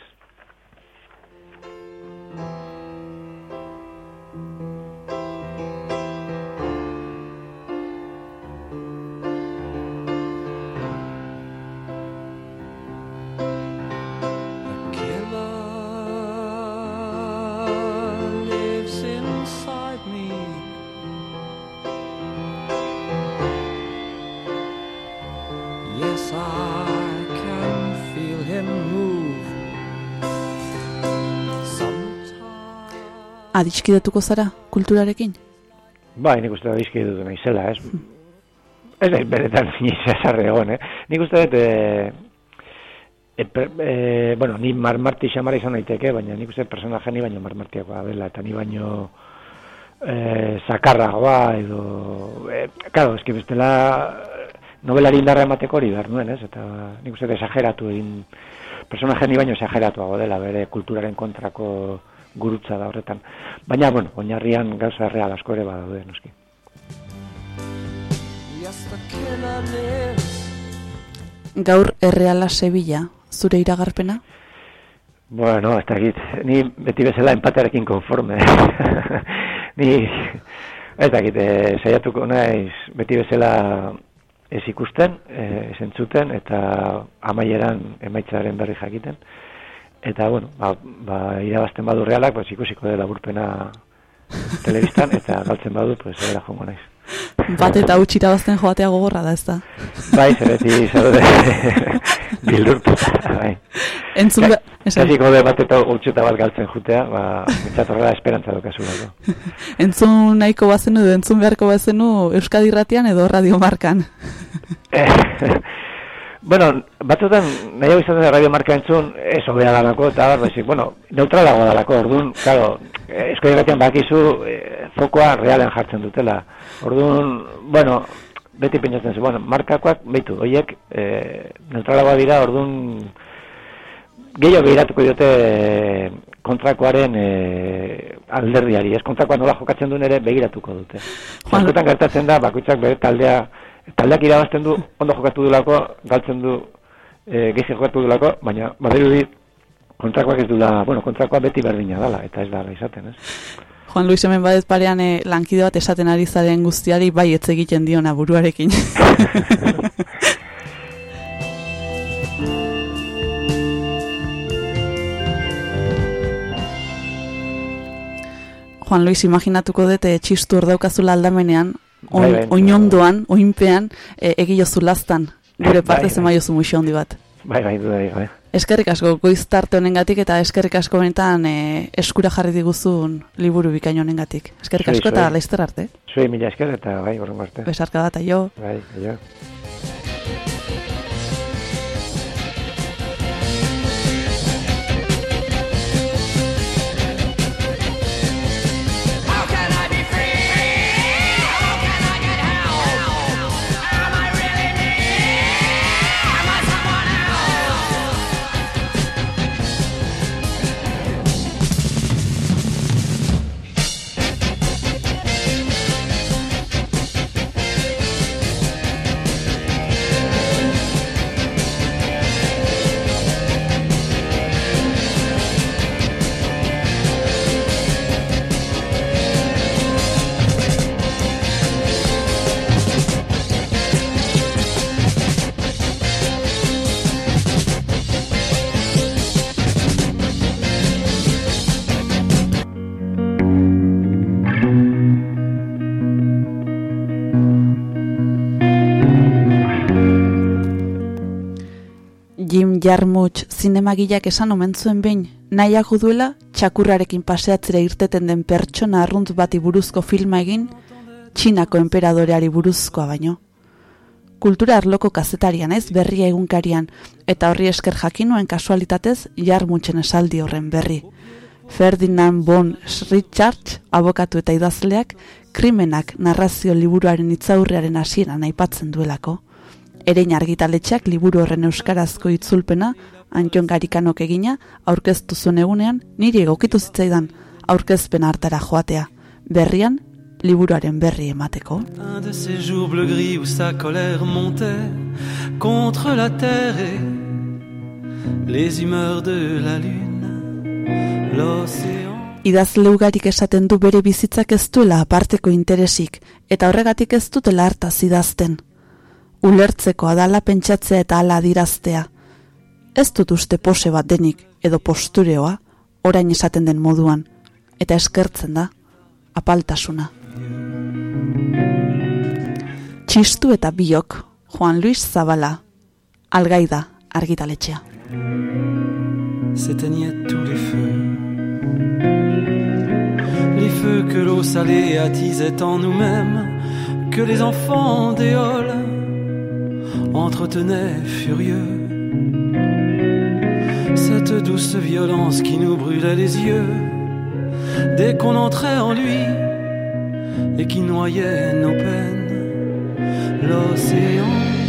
Adiskidetuko zara kulturarekin? Bai, nik uste da dizki dut naizela, ez? Ez da, beretan inoiz esarre egon, eh? Nik uste dut, e, e, e, bueno, ni marmarti xamara izan daiteke, baina nik uste personaje ni baino marmartiakoa dela, eta ni baino e, zakarragoa, edo, e, claro, eski bestela novelari indarra emateko hori behar nuen, ez? Eta nik uste dut esageratu egin, personaje ni baino esageratuago dela, bere kulturaren kontrako gurutza da horretan. Baina, bueno, oinarrian gauza real asko ere badaude, noski. Gaur erreala Sevilla, zure iragarpena? Bueno, ez dakit, ni beti bezala empatearekin konforme. ni, ez dakit, eh, saiatuko naiz beti bezala ez ikusten, eh, ez entzuten, eta amaieran emaitzaren berri jakiten. Eta, bueno, ba, ba irabazten badu realak, pues, ikusiko dela burpena telebistan, eta galtzen badu, pues, era jongo naiz. Bat eta utzi irabazten joatea gogorra da, ez da? Bai, zerbeti zaude bildurtuta, bai. Entzun esan. Kasiko de bat eta utxeta bat galtzen jutea, ba, mitzat horrela esperantza dokazulako. Entzun nahiko bazenu entzun beharko bazenu Euskadi Irratian edo Radio Markan. Bueno, batzutan nahi hau izaten da radio marka entzun, ez hobea dalako, eta bar, baizik, bueno, neutralagoa dalako, orduan, claro, esko irratian bakizu, eh, fokoa realen jartzen dutela. Orduan, bueno, beti pentsatzen zu, bueno, markakoak, behitu, horiek, eh, neutralagoa dira, orduan, gehiago behiratuko diote eh, kontrakoaren eh, alderdiari, ez kontrakoa nola jokatzen duen ere begiratuko dute. Juan- gertatzen da, bakoitzak bere taldea, taldeak irabazten du, ondo jokatu dulako, galtzen du, e, gehi jokatu dulako, baina badirudi kontrakoak ez dula, bueno, kontrakoa beti berdina dala, eta ez dala izaten, ez? Juan Luis hemen badet parean eh, lankide bat esaten ari zaren guztiari bai etz egiten diona buruarekin. Juan Luis, imaginatuko dute txistu hor daukazula aldamenean, oin, bai. oinondoan, oinpean, e, egio zulaztan, gure Bai, parte bai. zemaiozu muixo handi bat. Bai, bai, dudarik, bai. Eskerrik asko goiztarte honengatik eta eskerrik asko benetan e, eskura jarri diguzun liburu bikain honengatik. Eskerrik asko eta laizter arte. Zuei mila esker eta bai, horren arte. Besarka da jo. Bai, jo. Jim Jarmusch zinemagileak esan omen zuen behin, nahiago duela txakurrarekin paseatzera irteten den pertsona arrunt bati buruzko filma egin, Txinako enperadoreari buruzkoa baino. Kultura arloko kazetarian ez berria egunkarian, eta horri esker jakinuen kasualitatez Jarmutxen esaldi horren berri. Ferdinand von Schritzart, abokatu eta idazleak, krimenak narrazio liburuaren itzaurrearen hasieran aipatzen duelako. Erein argitaletxeak liburu horren euskarazko itzulpena, Antion Garikanok egina, aurkeztu zuen egunean, niri egokitu zitzaidan aurkezpen hartara joatea. Berrian, liburuaren berri emateko. Un de ces jours bleu gris où sa colère montait contre la terre et les humeurs de la lune, l'océan. Idazle ugarik esaten du bere bizitzak ez duela aparteko interesik, eta horregatik ez dutela hartaz idazten. Ulertzeko adala pentsatzea eta ala adiraztea. Ez dut uste pose bat denik, edo postureoa, orain esaten den moduan, eta eskertzen da, apaltasuna. Txistu eta biok, Juan Luis Zabala, algaida argitaletxea. s'éteignaient tous les feux. Les feux que l'eau salée attisait en nous-mêmes, que les enfants d'éole entretenaient furieux. Cette douce violence qui nous brûlait les yeux dès qu'on entrait en lui et qui noyait nos peines. L'océan.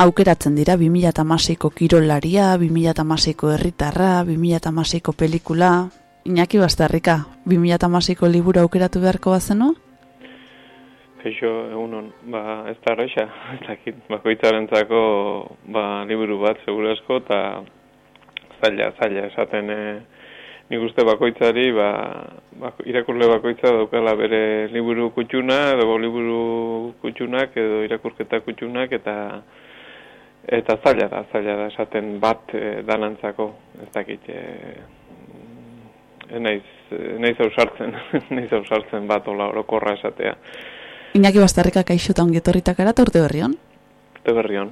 Aukeratzen dira 2006ko kirolaria, 2006ko herritarra, 2006ko pelikula, Iñaki Bastarrika, 2006ko liburu aukeratu beharko bazenu? Kaixo, egunon, ba, ez da erresa, ez dakit, bakoitzarentzako, ba, liburu bat segurasko, eta zaila, zaila esaten e, nik uste bakoitzari, ba, bako, irakurle bakoitza daukala bere liburu kutxuna, edo liburu kutxunak, edo irakurketa kutxunak, eta eta zaila da, zaila da esaten bat e, danantzako, ez dakit, e, naiz, naiz ausartzen, naiz ausartzen bat ola orokorra esatea. Iñaki Bastarrika kaixo eta ongetorritak gara eta urte berrion. Urte berrion.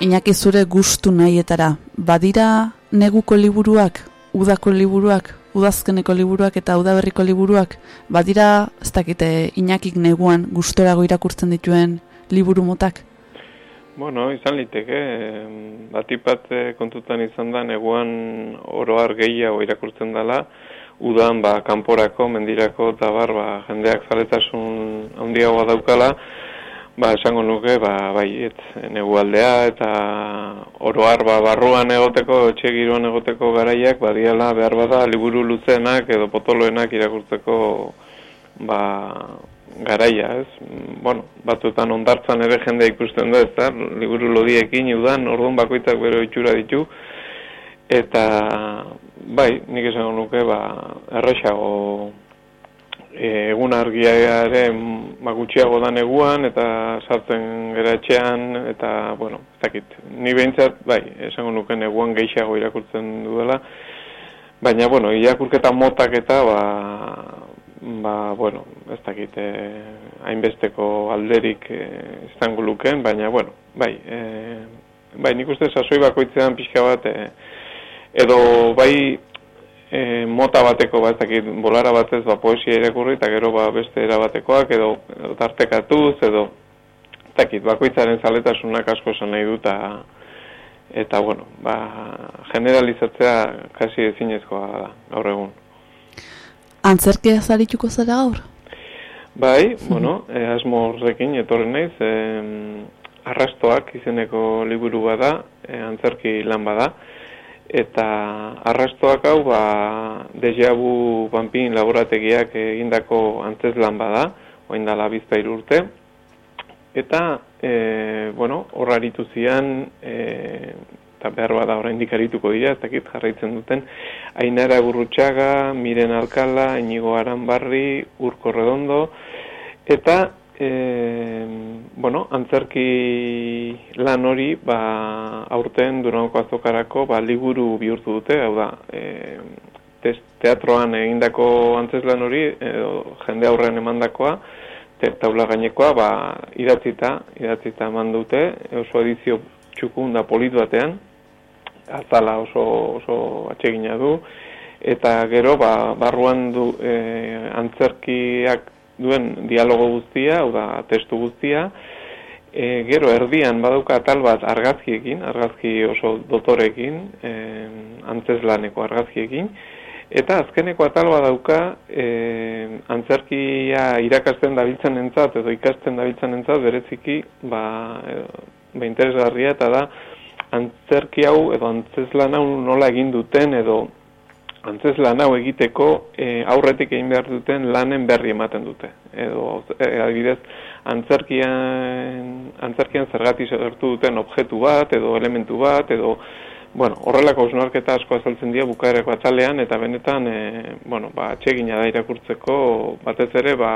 Iñaki zure gustu nahietara, badira neguko liburuak, udako liburuak, udazkeneko liburuak eta udaberriko liburuak, badira, ez dakite, Iñakik neguan gustorago irakurtzen dituen liburu motak? Bueno, izan liteke, em, batipat eh, kontutan izan da, neguan oroar gehiago irakurtzen dela, udan ba, kanporako, mendirako, eta bar, ba, jendeak zaletasun handiagoa daukala, ba, esango nuke, ba, bai, negualdea, eta oroar, ba, barruan egoteko, etxe giroan egoteko garaiak, badiala, behar bada, liburu luzenak edo potoloenak irakurtzeko, ba, garaia, ez? Bueno, batzuetan ondartzan ere jende ikusten da, ez da, liburu lodiekin, udan, orduan bakoitzak bere itxura ditu, eta, bai, nik esango nuke, ba, erresago e, egun argiaren ba, gutxiago da neguan, eta sartzen gera etxean, eta, bueno, ez dakit, ni behintzat, bai, esango nuke neguan gehiago irakurtzen dudala, baina, bueno, irakurketa motak eta, ba, ba, bueno, ez dakit, e, hainbesteko alderik e, izango luken, baina, bueno, bai, e, bai, nik uste sasoi bakoitzean pixka bat, e, edo bai e, mota bateko, ba, ez dakit, bolara batez, ba, poesia irakurri, eta gero, ba, beste erabatekoak, edo, edo tartekatuz, edo, ez dakit, bakoitzaren zaletasunak asko esan nahi du, eta, eta, bueno, ba, generalizatzea kasi ezinezkoa da, gaur egun. Antzerkia zarituko zara gaur? Bai, bueno, e, asmo horrekin etorri naiz, e, arrastoak izeneko liburu bada, e, antzerki lan bada, eta arrastoak hau, ba, dejabu banpin laborategiak egindako antzez lan bada, oain dala bizpair urte, eta, e, bueno, horra aritu zian, e, eta behar bada oraindik arituko dira, ez dakit jarraitzen duten, Ainara Gurrutxaga, Miren Alkala, Inigo Aranbarri, Urko Redondo, eta, e, bueno, antzerki lan hori, ba, aurten durango azokarako, ba, liburu bihurtu dute, hau da, e, teatroan egindako antzes lan hori, edo jende aurrean emandakoa, te, taula gainekoa, ba, idatzita, idatzita eman dute, oso edizio txukun da polit batean, azala oso, oso atsegina du, eta gero ba, barruan du e, antzerkiak duen dialogo guztia, hau da testu guztia, e, gero erdian badauka atal bat argazkiekin, argazki oso dotorekin, e, antzeslaneko argazkiekin, eta azkeneko atal bat dauka e, antzerkia irakasten dabiltzen entzat, edo ikasten dabiltzen entzat, bereziki, ba, edo, ba interesgarria, eta da, antzerki hau edo antzeslan hau nola egin duten edo antzeslan hau egiteko e, aurretik egin behar duten lanen berri ematen dute. Edo e, adibidez antzerkian antzerkian zergatik sortu duten objektu bat edo elementu bat edo bueno, horrelako osnarketa asko azaltzen dira bukaerako atalean eta benetan e, bueno, ba atsegina da irakurtzeko batez ere ba,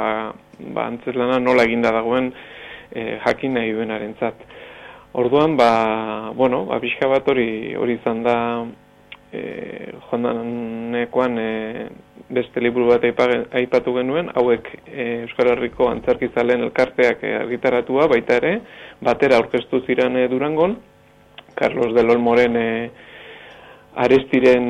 ba antzeslana nola eginda dagoen e, jakin nahi duenarentzat. Orduan, ba, bueno, ba, pixka bat hori hori izan da e, jondanekoan e, beste liburu bat aipa- aipatu genuen, hauek e, Euskal Herriko antzerkizaleen elkarteak e, argitaratua baita ere, batera aurkeztu ziren e, Durangon, Carlos del Olmoren e, Arestiren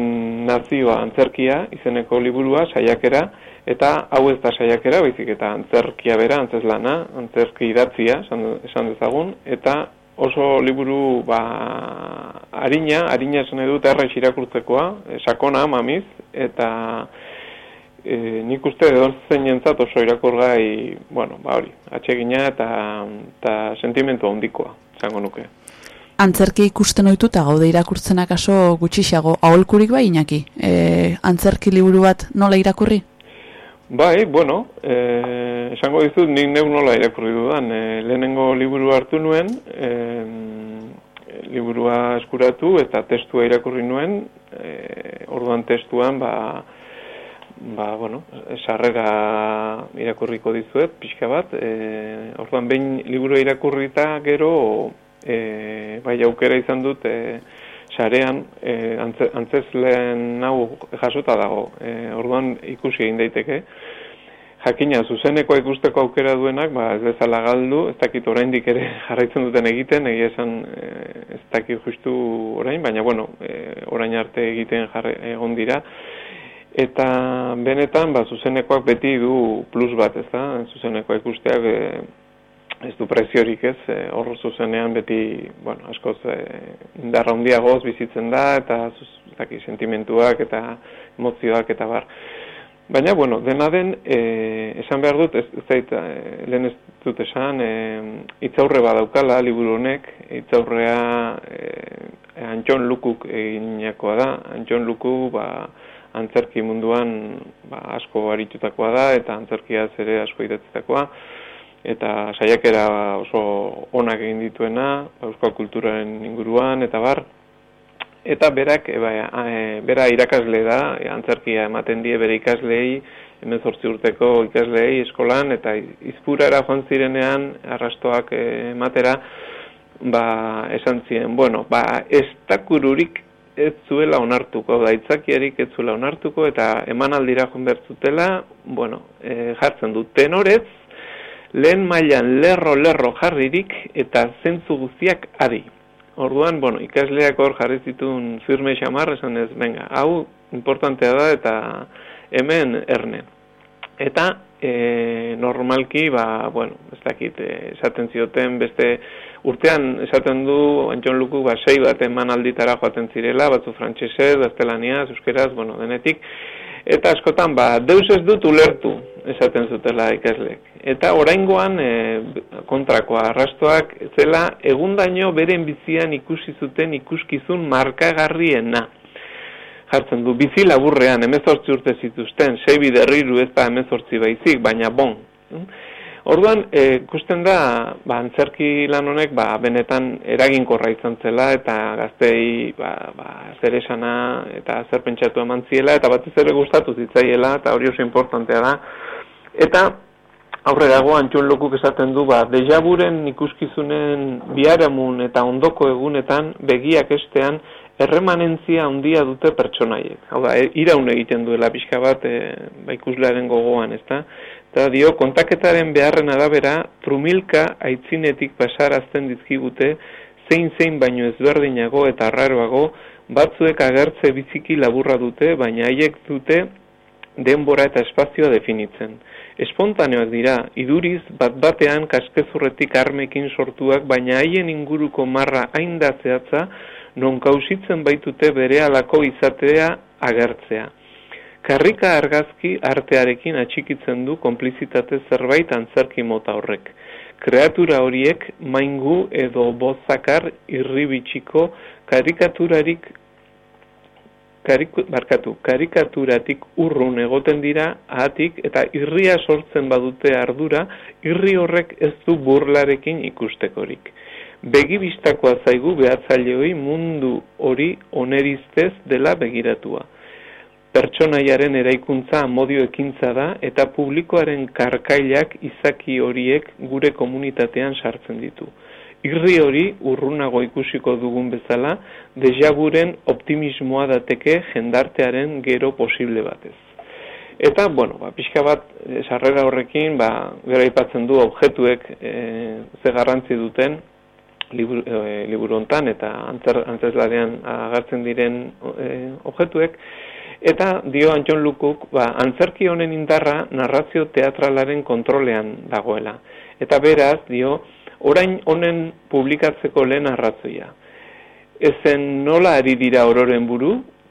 nazioa antzerkia izeneko liburua, saiakera, eta hau ez da saiakera, baizik eta antzerkia bera, antzeslana, antzerki idatzia, esan, esan dezagun, eta oso liburu ba, harina, harina esan nahi dut erraiz irakurtzekoa, e, sakona, mamiz, eta e, nik uste edozein jentzat oso irakurgai, bueno, ba hori, atsegina eta, eta sentimentu handikoa, esango nuke. Antzerki ikusten ohituta gaude irakurtzenak aso gutxixago, aholkurik bai inaki, e, antzerki liburu bat nola irakurri? Bai, bueno, eh, esango dizut nik neu nola irakurri dudan. Eh, lehenengo liburu hartu nuen, eh, liburua eskuratu eta testua irakurri nuen, eh, orduan testuan, ba, ba, bueno, sarrera irakurriko dizuet, pixka bat. Eh, orduan behin liburua irakurrita gero, eh, bai aukera izan dut, eh, sarean eh, antze, antzezleen hau jasota dago. Eh, orduan ikusi egin daiteke. Jakina, zuzeneko ikusteko aukera duenak, ba, ez bezala galdu, ez dakit oraindik ere jarraitzen duten egiten, egia esan eh, ez dakit justu orain, baina bueno, eh, orain arte egiten jarre, egon dira. Eta benetan, ba, zuzenekoak beti du plus bat, ez da? Zuzenekoa ikusteak eh, ez du preziorik ez, eh, hor zuzenean beti, bueno, askoz eh, indarra handiagoz bizitzen da, eta zuz, ez dakit, sentimentuak eta emozioak eta bar. Baina, bueno, dena den, e, esan behar dut, ez, ez zait, e, lehen ez dut esan, e, itzaurre badaukala liburu honek, itzaurrea e, Antxon Lukuk eginakoa da, Antxon Luku, ba, antzerki munduan ba, asko aritutakoa da, eta antzerkia ere asko idatzitakoa, eta saiakera oso onak egin dituena, euskal kulturaren inguruan, eta bar, eta berak e, ba, e, bera irakasle da, antzerkia ematen die bere ikasleei, hemen zortzi urteko ikasleei eskolan, eta izpurara joan zirenean arrastoak e, ematera, ba, esan ziren, bueno, ba, ez dakururik ez zuela onartuko, da itzakiarik ez zuela onartuko, eta emanaldira joan bertzutela, bueno, e, jartzen du tenorez, lehen mailan lerro-lerro jarririk, eta zentzu guztiak adi. Orduan, bueno, ikasleak hor jarri zituen firme xamar, esan ez, venga, hau importantea da eta hemen erne. Eta e, normalki, ba, bueno, ez dakit, esaten zioten beste urtean esaten du Antxon Luku ba, sei bat eman alditara joaten zirela, batzu frantsesez, gaztelaniaz, euskeraz, bueno, denetik, eta askotan, ba, deus ez dut ulertu, esaten zutela ikaslek. Eta oraingoan e, kontrakoa arrastoak zela egundaino beren bizian ikusi zuten ikuskizun markagarriena. Jartzen du, bizi laburrean, emezortzi urte zituzten, sei biderriru ez da emezortzi baizik, baina bon. Orduan, e, ikusten da, ba, antzerki lan honek, ba, benetan eraginkorra izan zela, eta gaztei, ba, ba, zer esana, eta zer pentsatu eman ziela, eta batez ere gustatu zitzaiela, eta hori oso importantea da. Eta, aurrerago antxun lokuk esaten du, ba, dejaburen ikuskizunen biharamun eta ondoko egunetan, begiak estean, erremanentzia handia dute pertsonaiek. Hau da, e, iraun egiten duela pixka bat, e, ba, ikuslearen gogoan, ezta? Eta dio, kontaketaren beharren arabera, trumilka aitzinetik pasarazten dizkigute, zein zein baino ezberdinago eta arraroago, batzuek agertze biziki laburra dute, baina haiek dute denbora eta espazioa definitzen. Espontaneoak dira, iduriz bat batean kaskezurretik armekin sortuak, baina haien inguruko marra hain da zehatza, non kausitzen baitute bere alako izatea agertzea. Karrika argazki artearekin atxikitzen du konplizitate zerbait antzerki mota horrek. Kreatura horiek maingu edo bozakar irribitxiko karikaturarik kariku, barkatu, karikaturatik urrun egoten dira ahatik eta irria sortzen badute ardura, irri horrek ez du burlarekin ikustekorik. Begibistakoa zaigu behatzaileoi mundu hori oneriztez dela begiratua pertsonaiaren eraikuntza amodio ekintza da eta publikoaren karkailak izaki horiek gure komunitatean sartzen ditu. Irri hori urrunago ikusiko dugun bezala, dejaguren optimismoa dateke jendartearen gero posible batez. Eta, bueno, ba, pixka bat, e, sarrera horrekin, ba, gero aipatzen du objektuek e, ze garrantzi duten, liburu, e, liburu hontan eta antzer, antzezlarean agertzen diren e, objektuek, Eta dio Antxon Lukuk, ba, antzerki honen indarra narrazio teatralaren kontrolean dagoela. Eta beraz, dio, orain honen publikatzeko lehen arrazoia. Ezen nola ari dira ororen buru,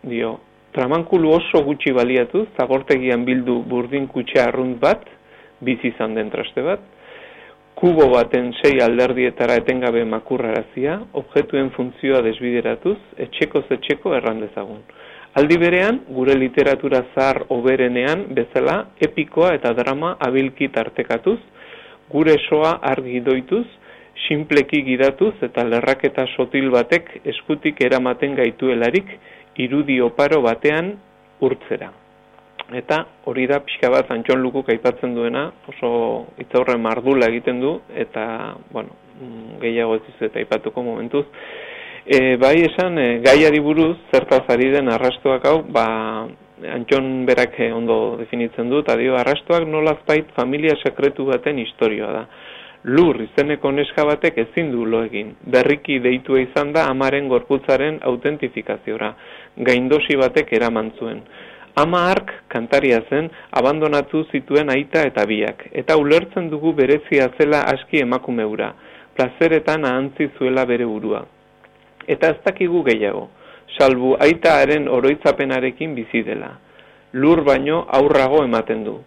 dio, tramankulu oso gutxi baliatuz, zagortegian bildu burdin kutxe arrunt bat, bizi izan den traste bat, kubo baten sei alderdietara etengabe makurrarazia, objektuen funtzioa desbideratuz, etxeko etxeko errandezagun Aldi berean, gure literatura zahar oberenean bezala epikoa eta drama abilki tartekatuz, gure soa argi doituz, sinpleki gidatuz eta lerraketa sotil batek eskutik eramaten gaituelarik irudi oparo batean urtzera. Eta hori da pixka bat Antxon Lukuk aipatzen duena, oso itzaurre mardula egiten du, eta, bueno, mm, gehiago ez dizuet aipatuko momentuz. E, bai esan, e, gaiari buruz, zertaz ari den arrastoak hau, ba, Antxon berak eh, ondo definitzen du, eta dio, arrastoak nolazbait familia sekretu baten historioa da. Lur izeneko neska batek ezin du lo egin. Berriki deitua izan da amaren gorputzaren autentifikaziora. Gaindosi batek eraman zuen. Ama hark kantaria zen abandonatu zituen aita eta biak, eta ulertzen dugu berezia zela aski emakumeura, plazeretan ahantzi zuela bere burua. Eta ez dakigu gehiago, salbu aitaaren oroitzapenarekin bizi dela. Lur baino aurrago ematen du.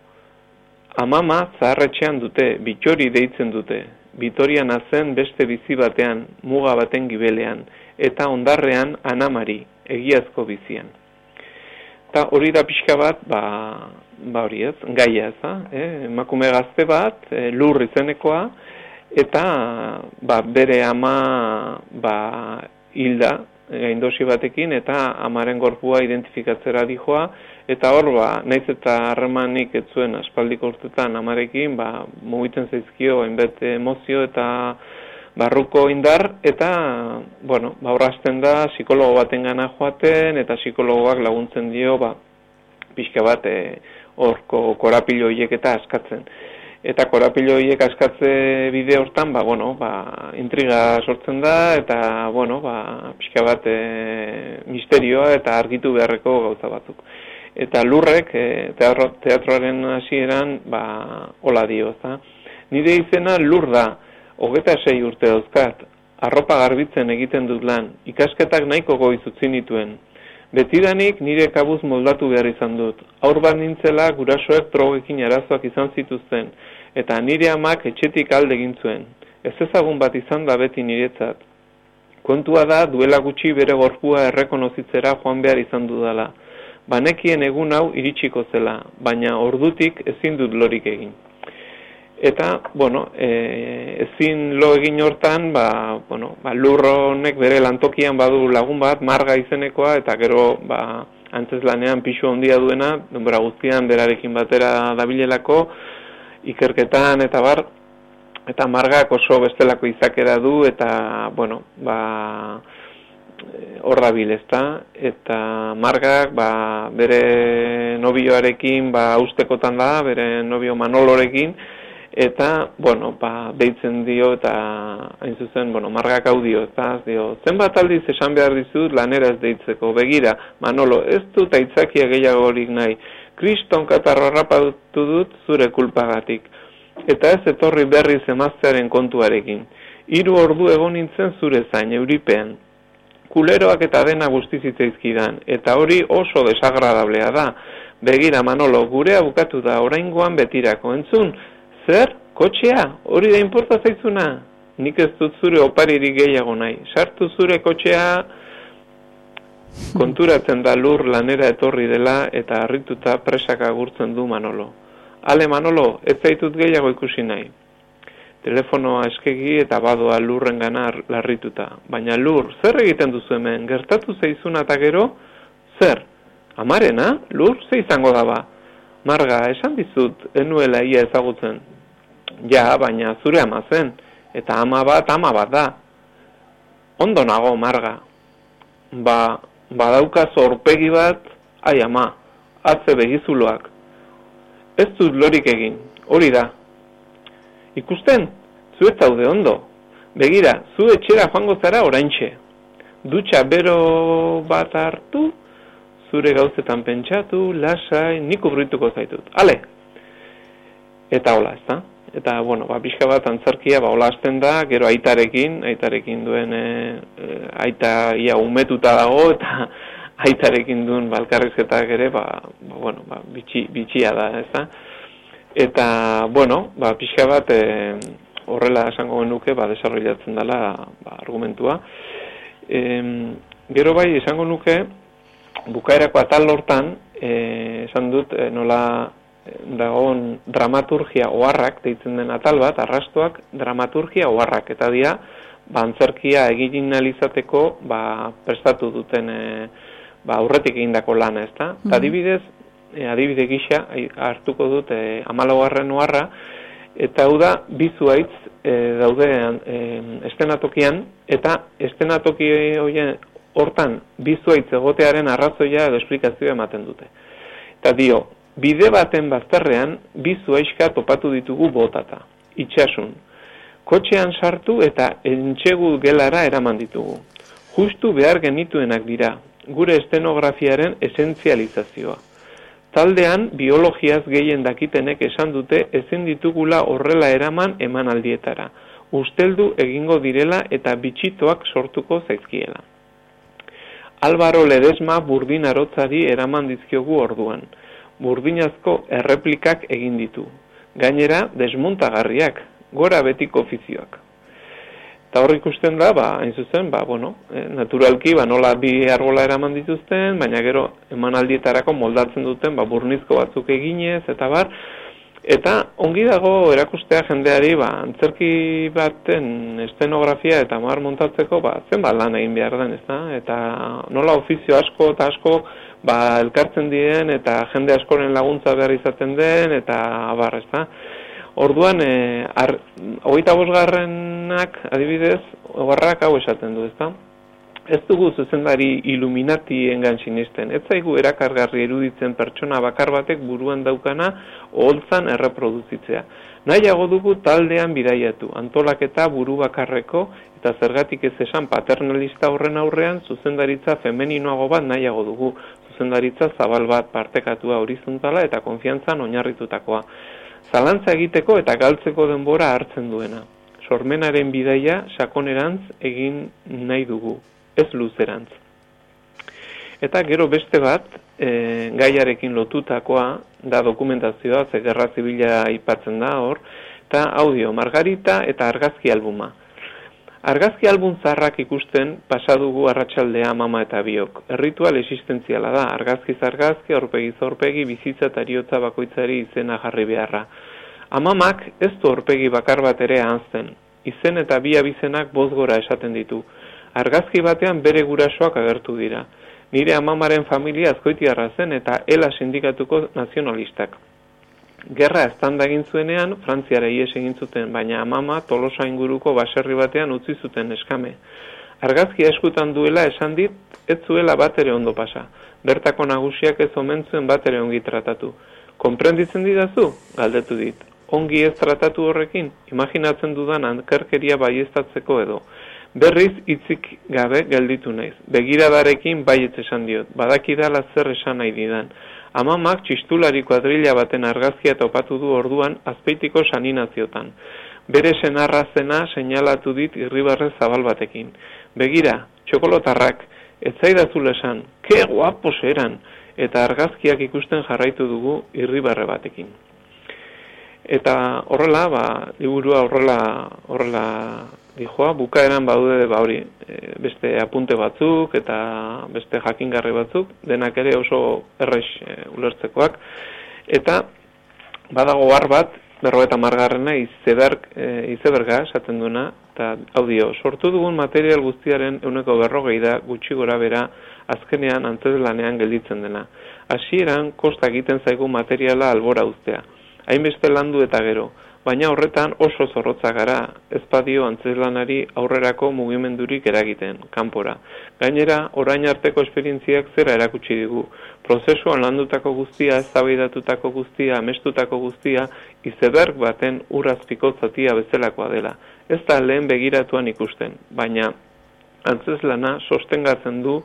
Amama zaharretxean dute, bitxori deitzen dute, Bitorian zen beste bizi batean, muga baten gibelean, eta ondarrean anamari, egiazko bizian. Eta hori da pixka bat, ba, ba hori ez, gaia ez, eh? emakume gazte bat, e, lur izenekoa, eta ba, bere ama ba, hilda, gaindosi batekin, eta amaren gorpua identifikatzera dijoa, eta hor, ba, naiz eta harremanik ez zuen aspaldiko urtetan amarekin, ba, mugitzen zaizkio, hainbet emozio eta barruko indar, eta, bueno, ba, horrazten da, psikologo baten gana joaten, eta psikologoak laguntzen dio, ba, pixka bat, e, horko korapilo hiek eta askatzen. Eta korapilo hiek askatze bide hortan, ba, bueno, ba, intriga sortzen da, eta, bueno, ba, pixka bat e, misterioa eta argitu beharreko gauza batzuk. Eta lurrek, e, teatro, teatroaren hasieran, ba, hola dio, ezta? Nire izena lur da, hogeta sei urte dauzkat, arropa garbitzen egiten dut lan, ikasketak nahiko goiz utzi nituen. Betidanik nire kabuz moldatu behar izan dut. Aur bat nintzela gurasoek drogekin arazoak izan zituzten, eta nire amak etxetik alde egin zuen. Ez ezagun bat izan da beti niretzat. Kontua da duela gutxi bere gorpua errekonozitzera joan behar izan dudala. Banekien egun hau iritsiko zela, baina ordutik ezin dut lorik egin. Eta, bueno, e, ezin lo egin hortan, ba, bueno, ba, lurro honek bere lantokian badu lagun bat, marga izenekoa, eta gero, ba, antzez lanean pixu handia duena, denbora guztian berarekin batera dabilelako, ikerketan eta bar, eta margak oso bestelako izakera du, eta, bueno, ba, hor dabil, ezta? Eta margak, ba, bere nobioarekin, ba, ustekotan da, bere nobio Manolorekin, eta, bueno, ba, deitzen dio, eta hain zuzen, bueno, margak hau dio, eta dio, zenbat aldiz esan behar dizut lanera ez deitzeko, begira, Manolo, ez dut aitzakia gehiagorik nahi, kriston katarro harrapatu dut zure kulpagatik, eta ez etorri berriz emaztearen kontuarekin. Hiru ordu egon nintzen zure zain, euripean. Kuleroak eta dena guzti zitzaizkidan, eta hori oso desagradablea da. Begira, Manolo, gure bukatu da, oraingoan betirako, entzun, zer, kotxea, hori da inporta zaizuna? Nik ez dut zure oparirik gehiago nahi. Sartu zure kotxea, konturatzen da lur lanera etorri dela eta harrituta presak agurtzen du Manolo. Ale Manolo, ez zaitut gehiago ikusi nahi. Telefonoa eskegi eta badoa lurren gana larrituta. Baina lur, zer egiten duzu hemen? Gertatu zeizuna eta gero? Zer? Amarena? Lur, ze izango daba? Marga, esan dizut, enuela ia ezagutzen. Ja, baina zure ama zen. Eta ama bat, ama bat da. Ondo nago, Marga. Ba, badauka zorpegi bat, ai ama, atze begizuloak. Ez dut lorik egin, hori da. Ikusten, zu ez zaude ondo. Begira, zu etxera joango zara oraintxe. Dutxa bero bat hartu, zure gauzetan pentsatu, lasai, nik ubrituko zaitut. Ale! Eta hola, ez da? Eta, bueno, ba, pixka bat antzarkia, ba, hola hasten da, gero aitarekin, aitarekin duen, e, aita ia umetuta dago, eta aitarekin duen balkarrizketak ere, ba, ba bueno, ba, bitxi, bitxia da, ez da? Eta, bueno, ba, pixka bat, e, horrela esango genuke, ba, desarrollatzen dela, ba, argumentua. E, gero bai, esango nuke, bukaerako atal hortan, e, esan dut, e, nola dagoen dramaturgia oharrak deitzen den atal bat, arrastoak dramaturgia oharrak, eta dira, ba, antzerkia egin izateko ba, prestatu duten e, ba, aurretik egindako lana, ezta? Mhm. Eta adibidez, e, adibide gisa hartuko dut e, amalaugarren oharra, eta hau da, bi zuaitz e, daude e, estenatokian, eta estenatoki horien hortan bi zuaitz egotearen arrazoia edo esplikazioa ematen dute. Eta dio, bide baten bazterrean, bi zuaiska topatu ditugu botata, itxasun. Kotxean sartu eta entxegu gelara eraman ditugu. Justu behar genituenak dira, gure estenografiaren esentzializazioa. Taldean, biologiaz gehien dakitenek esan dute ezin ditugula horrela eraman emanaldietara. Usteldu egingo direla eta bitxitoak sortuko zaizkiela. Álvaro Ledesma burdin arotzari eraman dizkiogu orduan. Burdinazko erreplikak egin ditu. Gainera, desmuntagarriak, gora betiko ofizioak. Eta hor ikusten da, ba, hain zuzen, ba, bueno, eh, naturalki, ba, nola bi argola eraman dituzten, baina gero emanaldietarako moldatzen duten, ba, burnizko batzuk eginez, eta bar, eta ongi dago erakustea jendeari, ba, antzerki baten estenografia eta mar montatzeko, ba, zenbat lan egin behar den, ezta? Eta nola ofizio asko eta asko, ba, elkartzen diren, eta jende askoren laguntza behar izaten den, eta bar, ezta? Orduan, e, ar, hogeita bosgarrenak, adibidez, ogarrak hau esaten du, ezta? Ez dugu zuzendari Illuminati engan sinisten. Ez zaigu erakargarri eruditzen pertsona bakar batek buruan daukana oholtzan erreproduzitzea. Nahiago dugu taldean bidaiatu, antolaketa buru bakarreko eta zergatik ez esan paternalista horren aurrean zuzendaritza femeninoago bat nahiago dugu. Zuzendaritza zabal bat partekatua horizontala eta konfiantzan oinarritutakoa. Zalantza egiteko eta galtzeko denbora hartzen duena. Sormenaren bidaia sakonerantz egin nahi dugu, ez luzerantz. Eta gero beste bat, e, gaiarekin lotutakoa, da dokumentazioa, ze gerra zibila aipatzen da hor, eta audio, margarita eta argazki albuma. Argazki album zarrak ikusten pasadugu arratsaldea mama eta biok. Erritual existentziala da, argazki zargazki, aurpegi zorpegi, bizitza eta eriotza bakoitzari izena jarri beharra. Amamak ez du aurpegi bakar bat ere ahazten. Izen eta bi abizenak bozgora esaten ditu. Argazki batean bere gurasoak agertu dira. Nire amamaren familia azkoitiarra zen eta ela sindikatuko nazionalistak. Gerra eztanda egin zuenean, Frantziara ies egin zuten, baina amama Tolosa inguruko baserri batean utzi zuten eskame. Argazkia eskutan duela esan dit, ez zuela bat ere ondo pasa. Bertako nagusiak ez omen zuen bat ere ongi tratatu. Konprenditzen didazu? Galdetu dit. Ongi ez tratatu horrekin, imaginatzen dudan ankerkeria baiestatzeko edo. Berriz hitzik gabe gelditu naiz. Begiradarekin baietz esan diot, badakidala zer esan nahi didan. Amamak txistulari kuadrilla baten argazkia topatu du orduan azpeitiko saninaziotan. Bere senarra zena seinalatu dit irribarre zabal batekin. Begira, txokolotarrak, ez zaidazul esan, ke guapos eran, eta argazkiak ikusten jarraitu dugu irribarre batekin. Eta horrela, ba, liburua horrela, horrela dijoa, bukaeran badude ba hori, e, beste apunte batzuk eta beste jakingarri batzuk, denak ere oso errex e, ulertzekoak. Eta badago har bat, berroeta margarrena, izeberg, e, izeberga esaten duena, eta audio, sortu dugun material guztiaren euneko berrogei da gutxi gora bera azkenean antzelanean gelditzen dena. Hasieran kosta egiten zaigu materiala albora uztea. Hainbeste landu eta gero, baina horretan oso zorrotza gara, ezpadio antzelanari aurrerako mugimendurik eragiten, kanpora. Gainera, orain arteko esperientziak zera erakutsi digu. Prozesuan landutako guztia, eztabaidatutako guztia, amestutako guztia, izeberg baten urazpiko zatia bezalakoa dela. Ez da lehen begiratuan ikusten, baina antzeslana sostengatzen du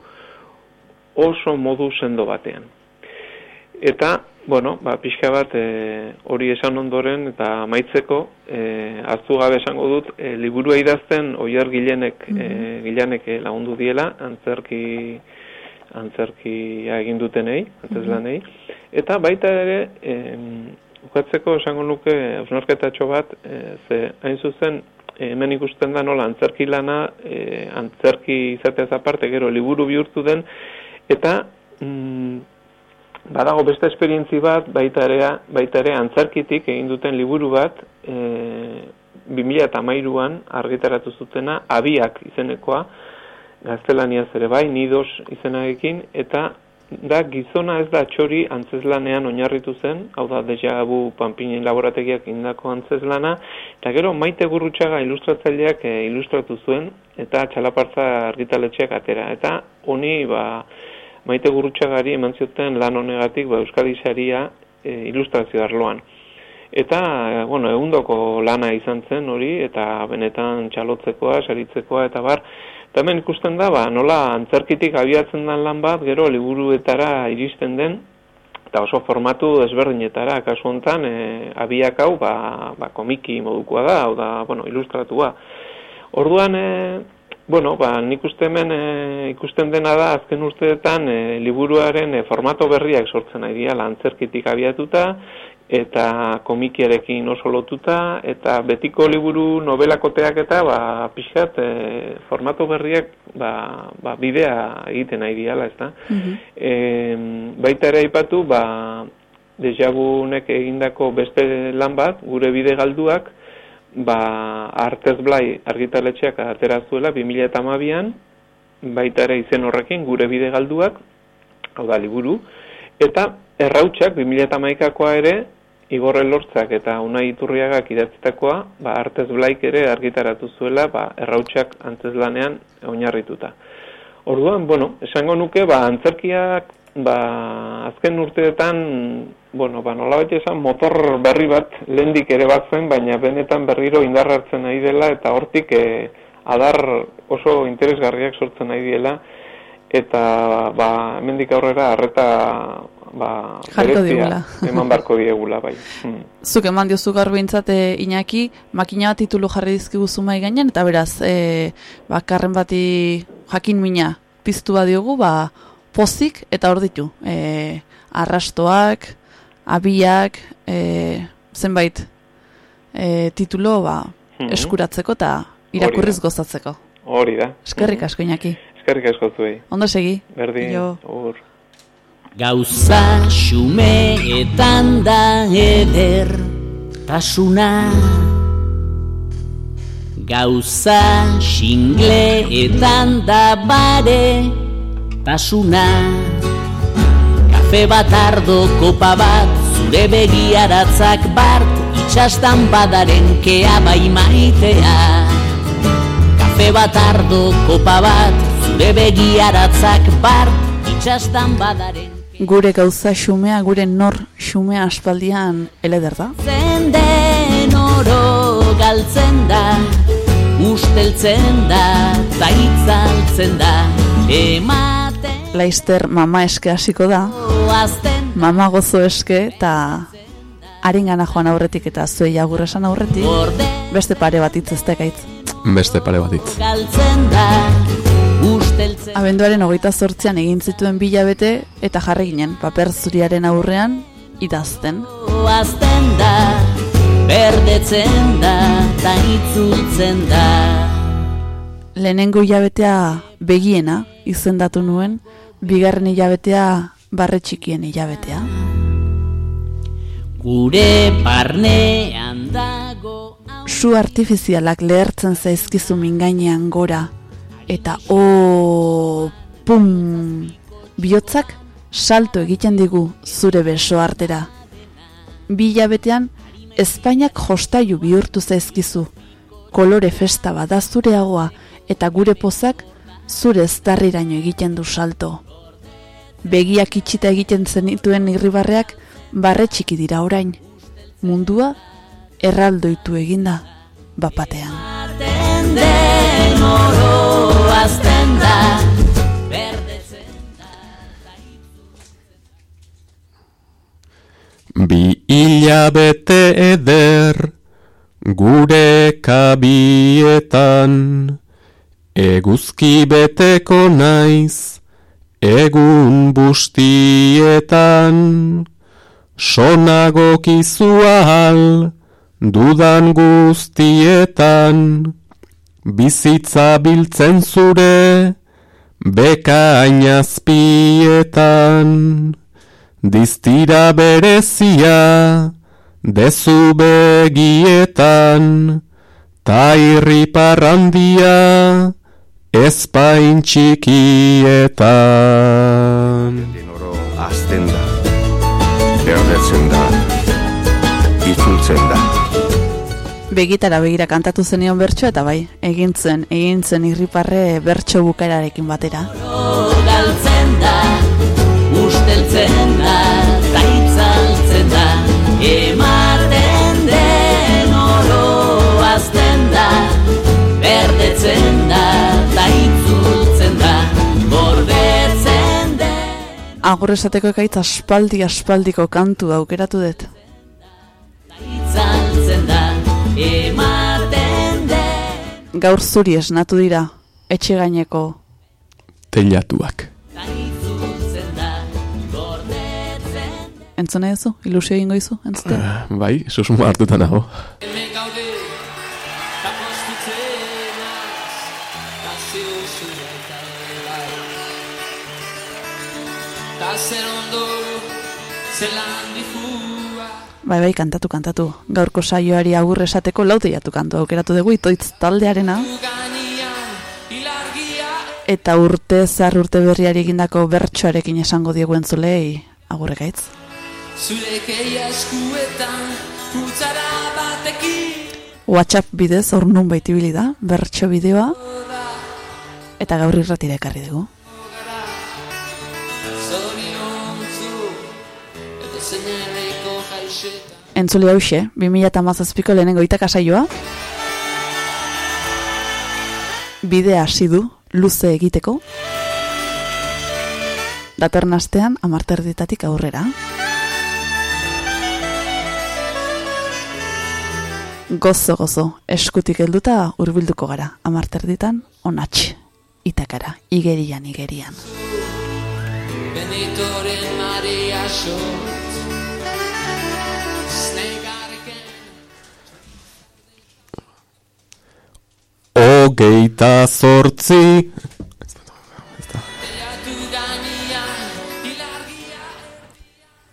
oso modu sendo batean. Eta, bueno, ba, pixka bat e, hori esan ondoren eta maitzeko e, aztu gabe esango dut e, liburua idazten oier gilenek, e, gilenek e, lagundu diela antzerki antzerkia egin dutenei, antzeslanei, eta baita ere e, ukatzeko esango nuke hausnarketatxo bat e, ze hain zuzen hemen ikusten da nola antzerki lana e, antzerki izatez aparte gero liburu bihurtu den eta mm, badago beste esperientzi bat, baita ere, baita ere antzerkitik egin duten liburu bat, e, 2008an argitaratu zutena, abiak izenekoa, gaztelaniaz ere bai, nidos izenarekin, eta da gizona ez da txori antzeslanean oinarritu zen, hau da deja vu panpinen laborategiak indako antzezlana, eta gero maite gurrutxaga ilustratzaileak e, ilustratu zuen, eta txalapartza argitaletxeak atera. Eta honi ba, maite gurrutxagari eman zioten lan honegatik ba, Euskadi saria e, ilustrazio arloan. Eta, bueno, egundoko lana izan zen hori, eta benetan txalotzekoa, saritzekoa, eta bar, eta hemen ikusten da, ba, nola antzerkitik abiatzen den lan bat, gero liburuetara iristen den, eta oso formatu desberdinetara, kasu honetan, e, abiak hau, ba, ba, komiki modukoa da, hau da, bueno, ilustratua. Orduan, e, bueno, ba, nik uste hemen e, ikusten dena da, azken urteetan, e, liburuaren e, formato berriak sortzen ari dira, antzerkitik abiatuta, eta komikiarekin oso lotuta, eta betiko liburu nobelakoteak eta ba, pixkat e, formato berriak ba, ba, bidea egiten nahi diala, ez da. E, baita ere aipatu, ba, dejagunek egindako beste lan bat, gure bide galduak, ba, artez blai argitaletxeak atera zuela 2008an, baita ere izen horrekin gure bide galduak, hau da liburu, eta errautsak 2008akoa ere, Igorre Lortzak eta Unai Iturriagak idatzitakoa, ba, artez blaik ere argitaratu zuela, ba, errautsak antzeslanean oinarrituta. Orduan, bueno, esango nuke, ba, antzerkiak, ba, azken urteetan, bueno, ba, nolabait esan motor berri bat lehendik ere bat zen, baina benetan berriro indar hartzen nahi dela, eta hortik eh, adar oso interesgarriak sortzen nahi diela, eta ba, hemendik aurrera harreta ba, berezia eman barko diegula, bai. Hmm. Zuk eman diozu gaur behintzat e, Iñaki, makina bat titulu jarri dizkiguzu mai gainean, eta beraz, e, bakarren bati jakin mina piztu badiogu, ba, pozik eta hor ditu. E, arrastoak, abiak, e, zenbait e, titulo ba, Mhm. eskuratzeko eta irakurriz gozatzeko. Hori da. Eskerrik asko Iñaki. Eskerrik asko zuei. Ondo segi. Berdin, Jo. ur. Gauza xumeetan da eder tasuna Gauza xingleetan da bare tasuna Kafe bat ardo kopa bat zure begiaratzak bart Itxastan badaren kea bai maitea Kafe bat ardo kopa bat zure begiaratzak bart Itxastan badaren Gure gauza xumea, gure nor xumea aspaldian eleder da. zen den oro galtzen da Usteltzen da, taitzaltzen da Ematen Laister mama eske hasiko da. Mama gozo eske eta harengana joan aurretik eta zuei agur esan aurretik beste pare bat hitz ez dekaitz. Beste pare bat hitz. Abenduaren hogeita zortzian egin zituen bilabete eta jarri ginen paper zuriaren aurrean idazten. azten da Berdetzen da, ta itzultzen da Lehenengo hilabetea begiena izendatu nuen, bigarren hilabetea barre txikien hilabetea. Gure barnean dago Su artifizialak lehertzen zaizkizu mingainean gora, eta o pum, bihotzak salto egiten digu zure beso artera. Bi hilabetean, Espainiak jostailu bihurtu zaizkizu, kolore festa bada zureagoa, eta gure pozak zure eztarriraino egiten du salto. Begiak itxita egiten zenituen irribarreak barre txiki dira orain. Mundua erraldoitu eginda bapatean. Bi hilabete eder gure kabietan Eguzki beteko naiz egun bustietan Sonagokizu ahal dudan guztietan Bizitza biltzen zure bekainazpietan, diztira berezia, dezu begietan, ta irriparrandia, ezpain txikietan. oro azten da, erretzen da, itzultzen da. Begitara begira kantatu zenion bertso eta bai, egin zen, egin zen irriparre bertso bukaerarekin batera. galtzen da, usteltzen da, taitzaltzen da, ematen Agur esateko ekaitz aspaldi aspaldiko kantu aukeratu dut. Gaur zuri esnatu dira, etxe gaineko gordetzen entzune duzu, ilusio egingo izu, entzute. Bai, susmo hartuta nago. Bai, bai, kantatu, kantatu. Gaurko saioari agur esateko lauteiatu kantu aukeratu dugu itoitz taldearena. Eta urte zar urte berriari egindako bertsoarekin esango diegu entzulei agurre gaitz. zure keia eskuetan, putzara batekin, WhatsApp bidez hor nun baitibili da, bertso bideoa. Eta gaur irratira ekarri dugu. Entzule hause, 2008ko lehenengo itaka saioa. Bidea hasi du, luze egiteko. Datorren astean, amarterditatik aurrera. Gozo, gozo, eskutik helduta hurbilduko gara, amarterditan, onatx, itakara, igerian, igerian. Benitoren Maria Hogeita zortzi,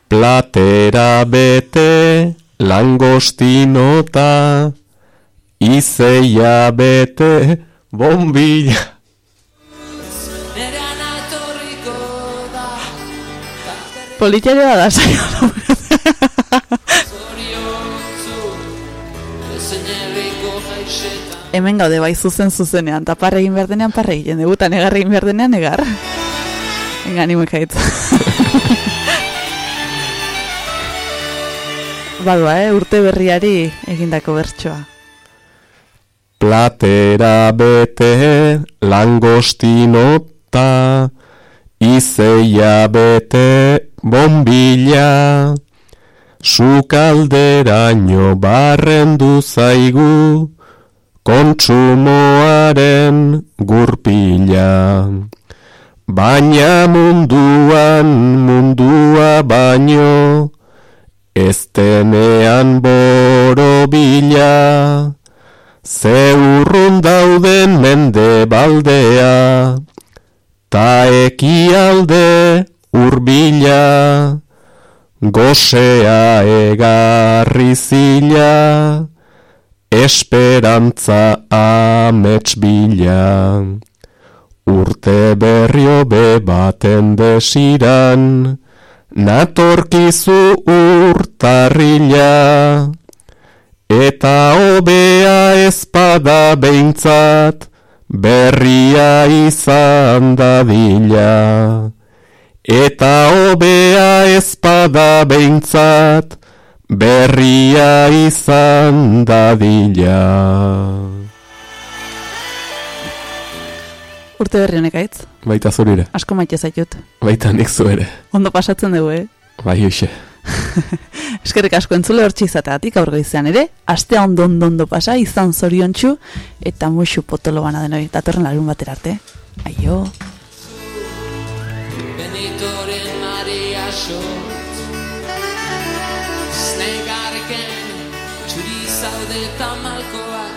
platera bete, langostinota, izeia bete, bombilla. atorriko da, saio. zoriontzu, zeinerreko jaixeta. Hemen gaude bai zuzen zuzenean, eta parre egin behar denean parre egiten dugu, eta negar egin behar denean negar. Venga, animo ekaitz. Badua, eh, urte berriari egindako bertsoa. Platera bete, langostinota, izeia bete, bombilla, sukalderaino barrendu zaigu, kontsumoaren gurpila. Baina munduan, mundua baino, ez denean borobila, ze urrun dauden mende baldea, ta ekialde urbila, gosea egarri zila, esperantza amets bila. Urte berrio be baten desiran, natorkizu urtarrila. Eta hobea ezpada behintzat, berria izan dadila. Eta hobea ezpada behintzat, berria izan dadila. Urte berri honek aitz, Baita zurire, asko maite zaitut. baita nik zu ere, Ondo pasatzen dugu, eh? bai hoxe. Eskerrik asko entzule hortxe izateatik aurgo izan ere, astea ondo ondo ondo pasa, izan zoriontsu, eta muixu potolo bana denoi, datorren larun batera arte. Aio. Benitoren Maria Schultz, zaude eta malkoak,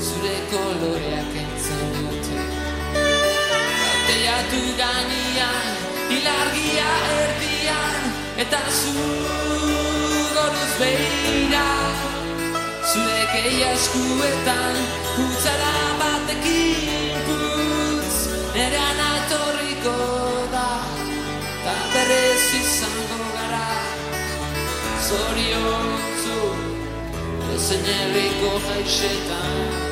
zure koloreak entzun dute. Batea teiatu gainean Ilargia erdian Eta zu goruz behira Zure keia eskuetan Putzara batekin putz Nerean atorriko da Ta berrez izango gara Zoriontzu Ezen herriko jaixetan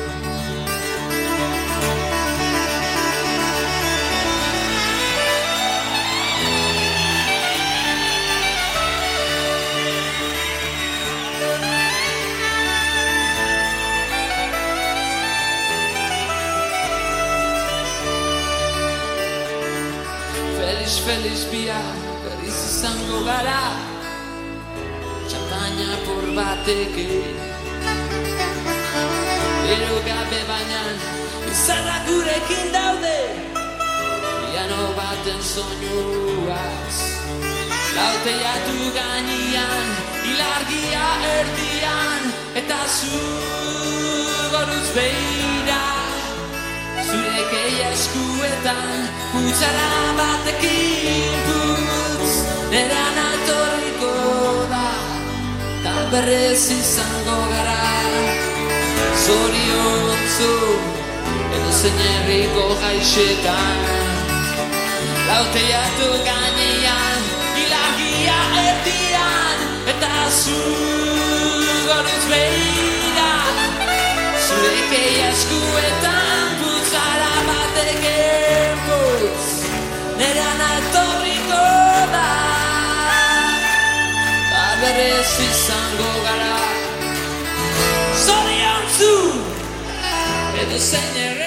feliz bia, berriz izango gara Txampaina por batekin Ero gabe baina izarrak gurekin daude. Piano baten soinuaz. Lauteiatu gainean, ilargia erdian Eta zu goruz behira Zure keia eskuetan Putzara batekin putz Neran atorriko da Ta berrez izango gara Zoriontzu Edo zein herriko jaixetan Lauteiatu gainean Ilagia erdian Eta zu goruz behira Zure keia eskuetan Putzara batekin putz Neran atorriko da. Ta the center.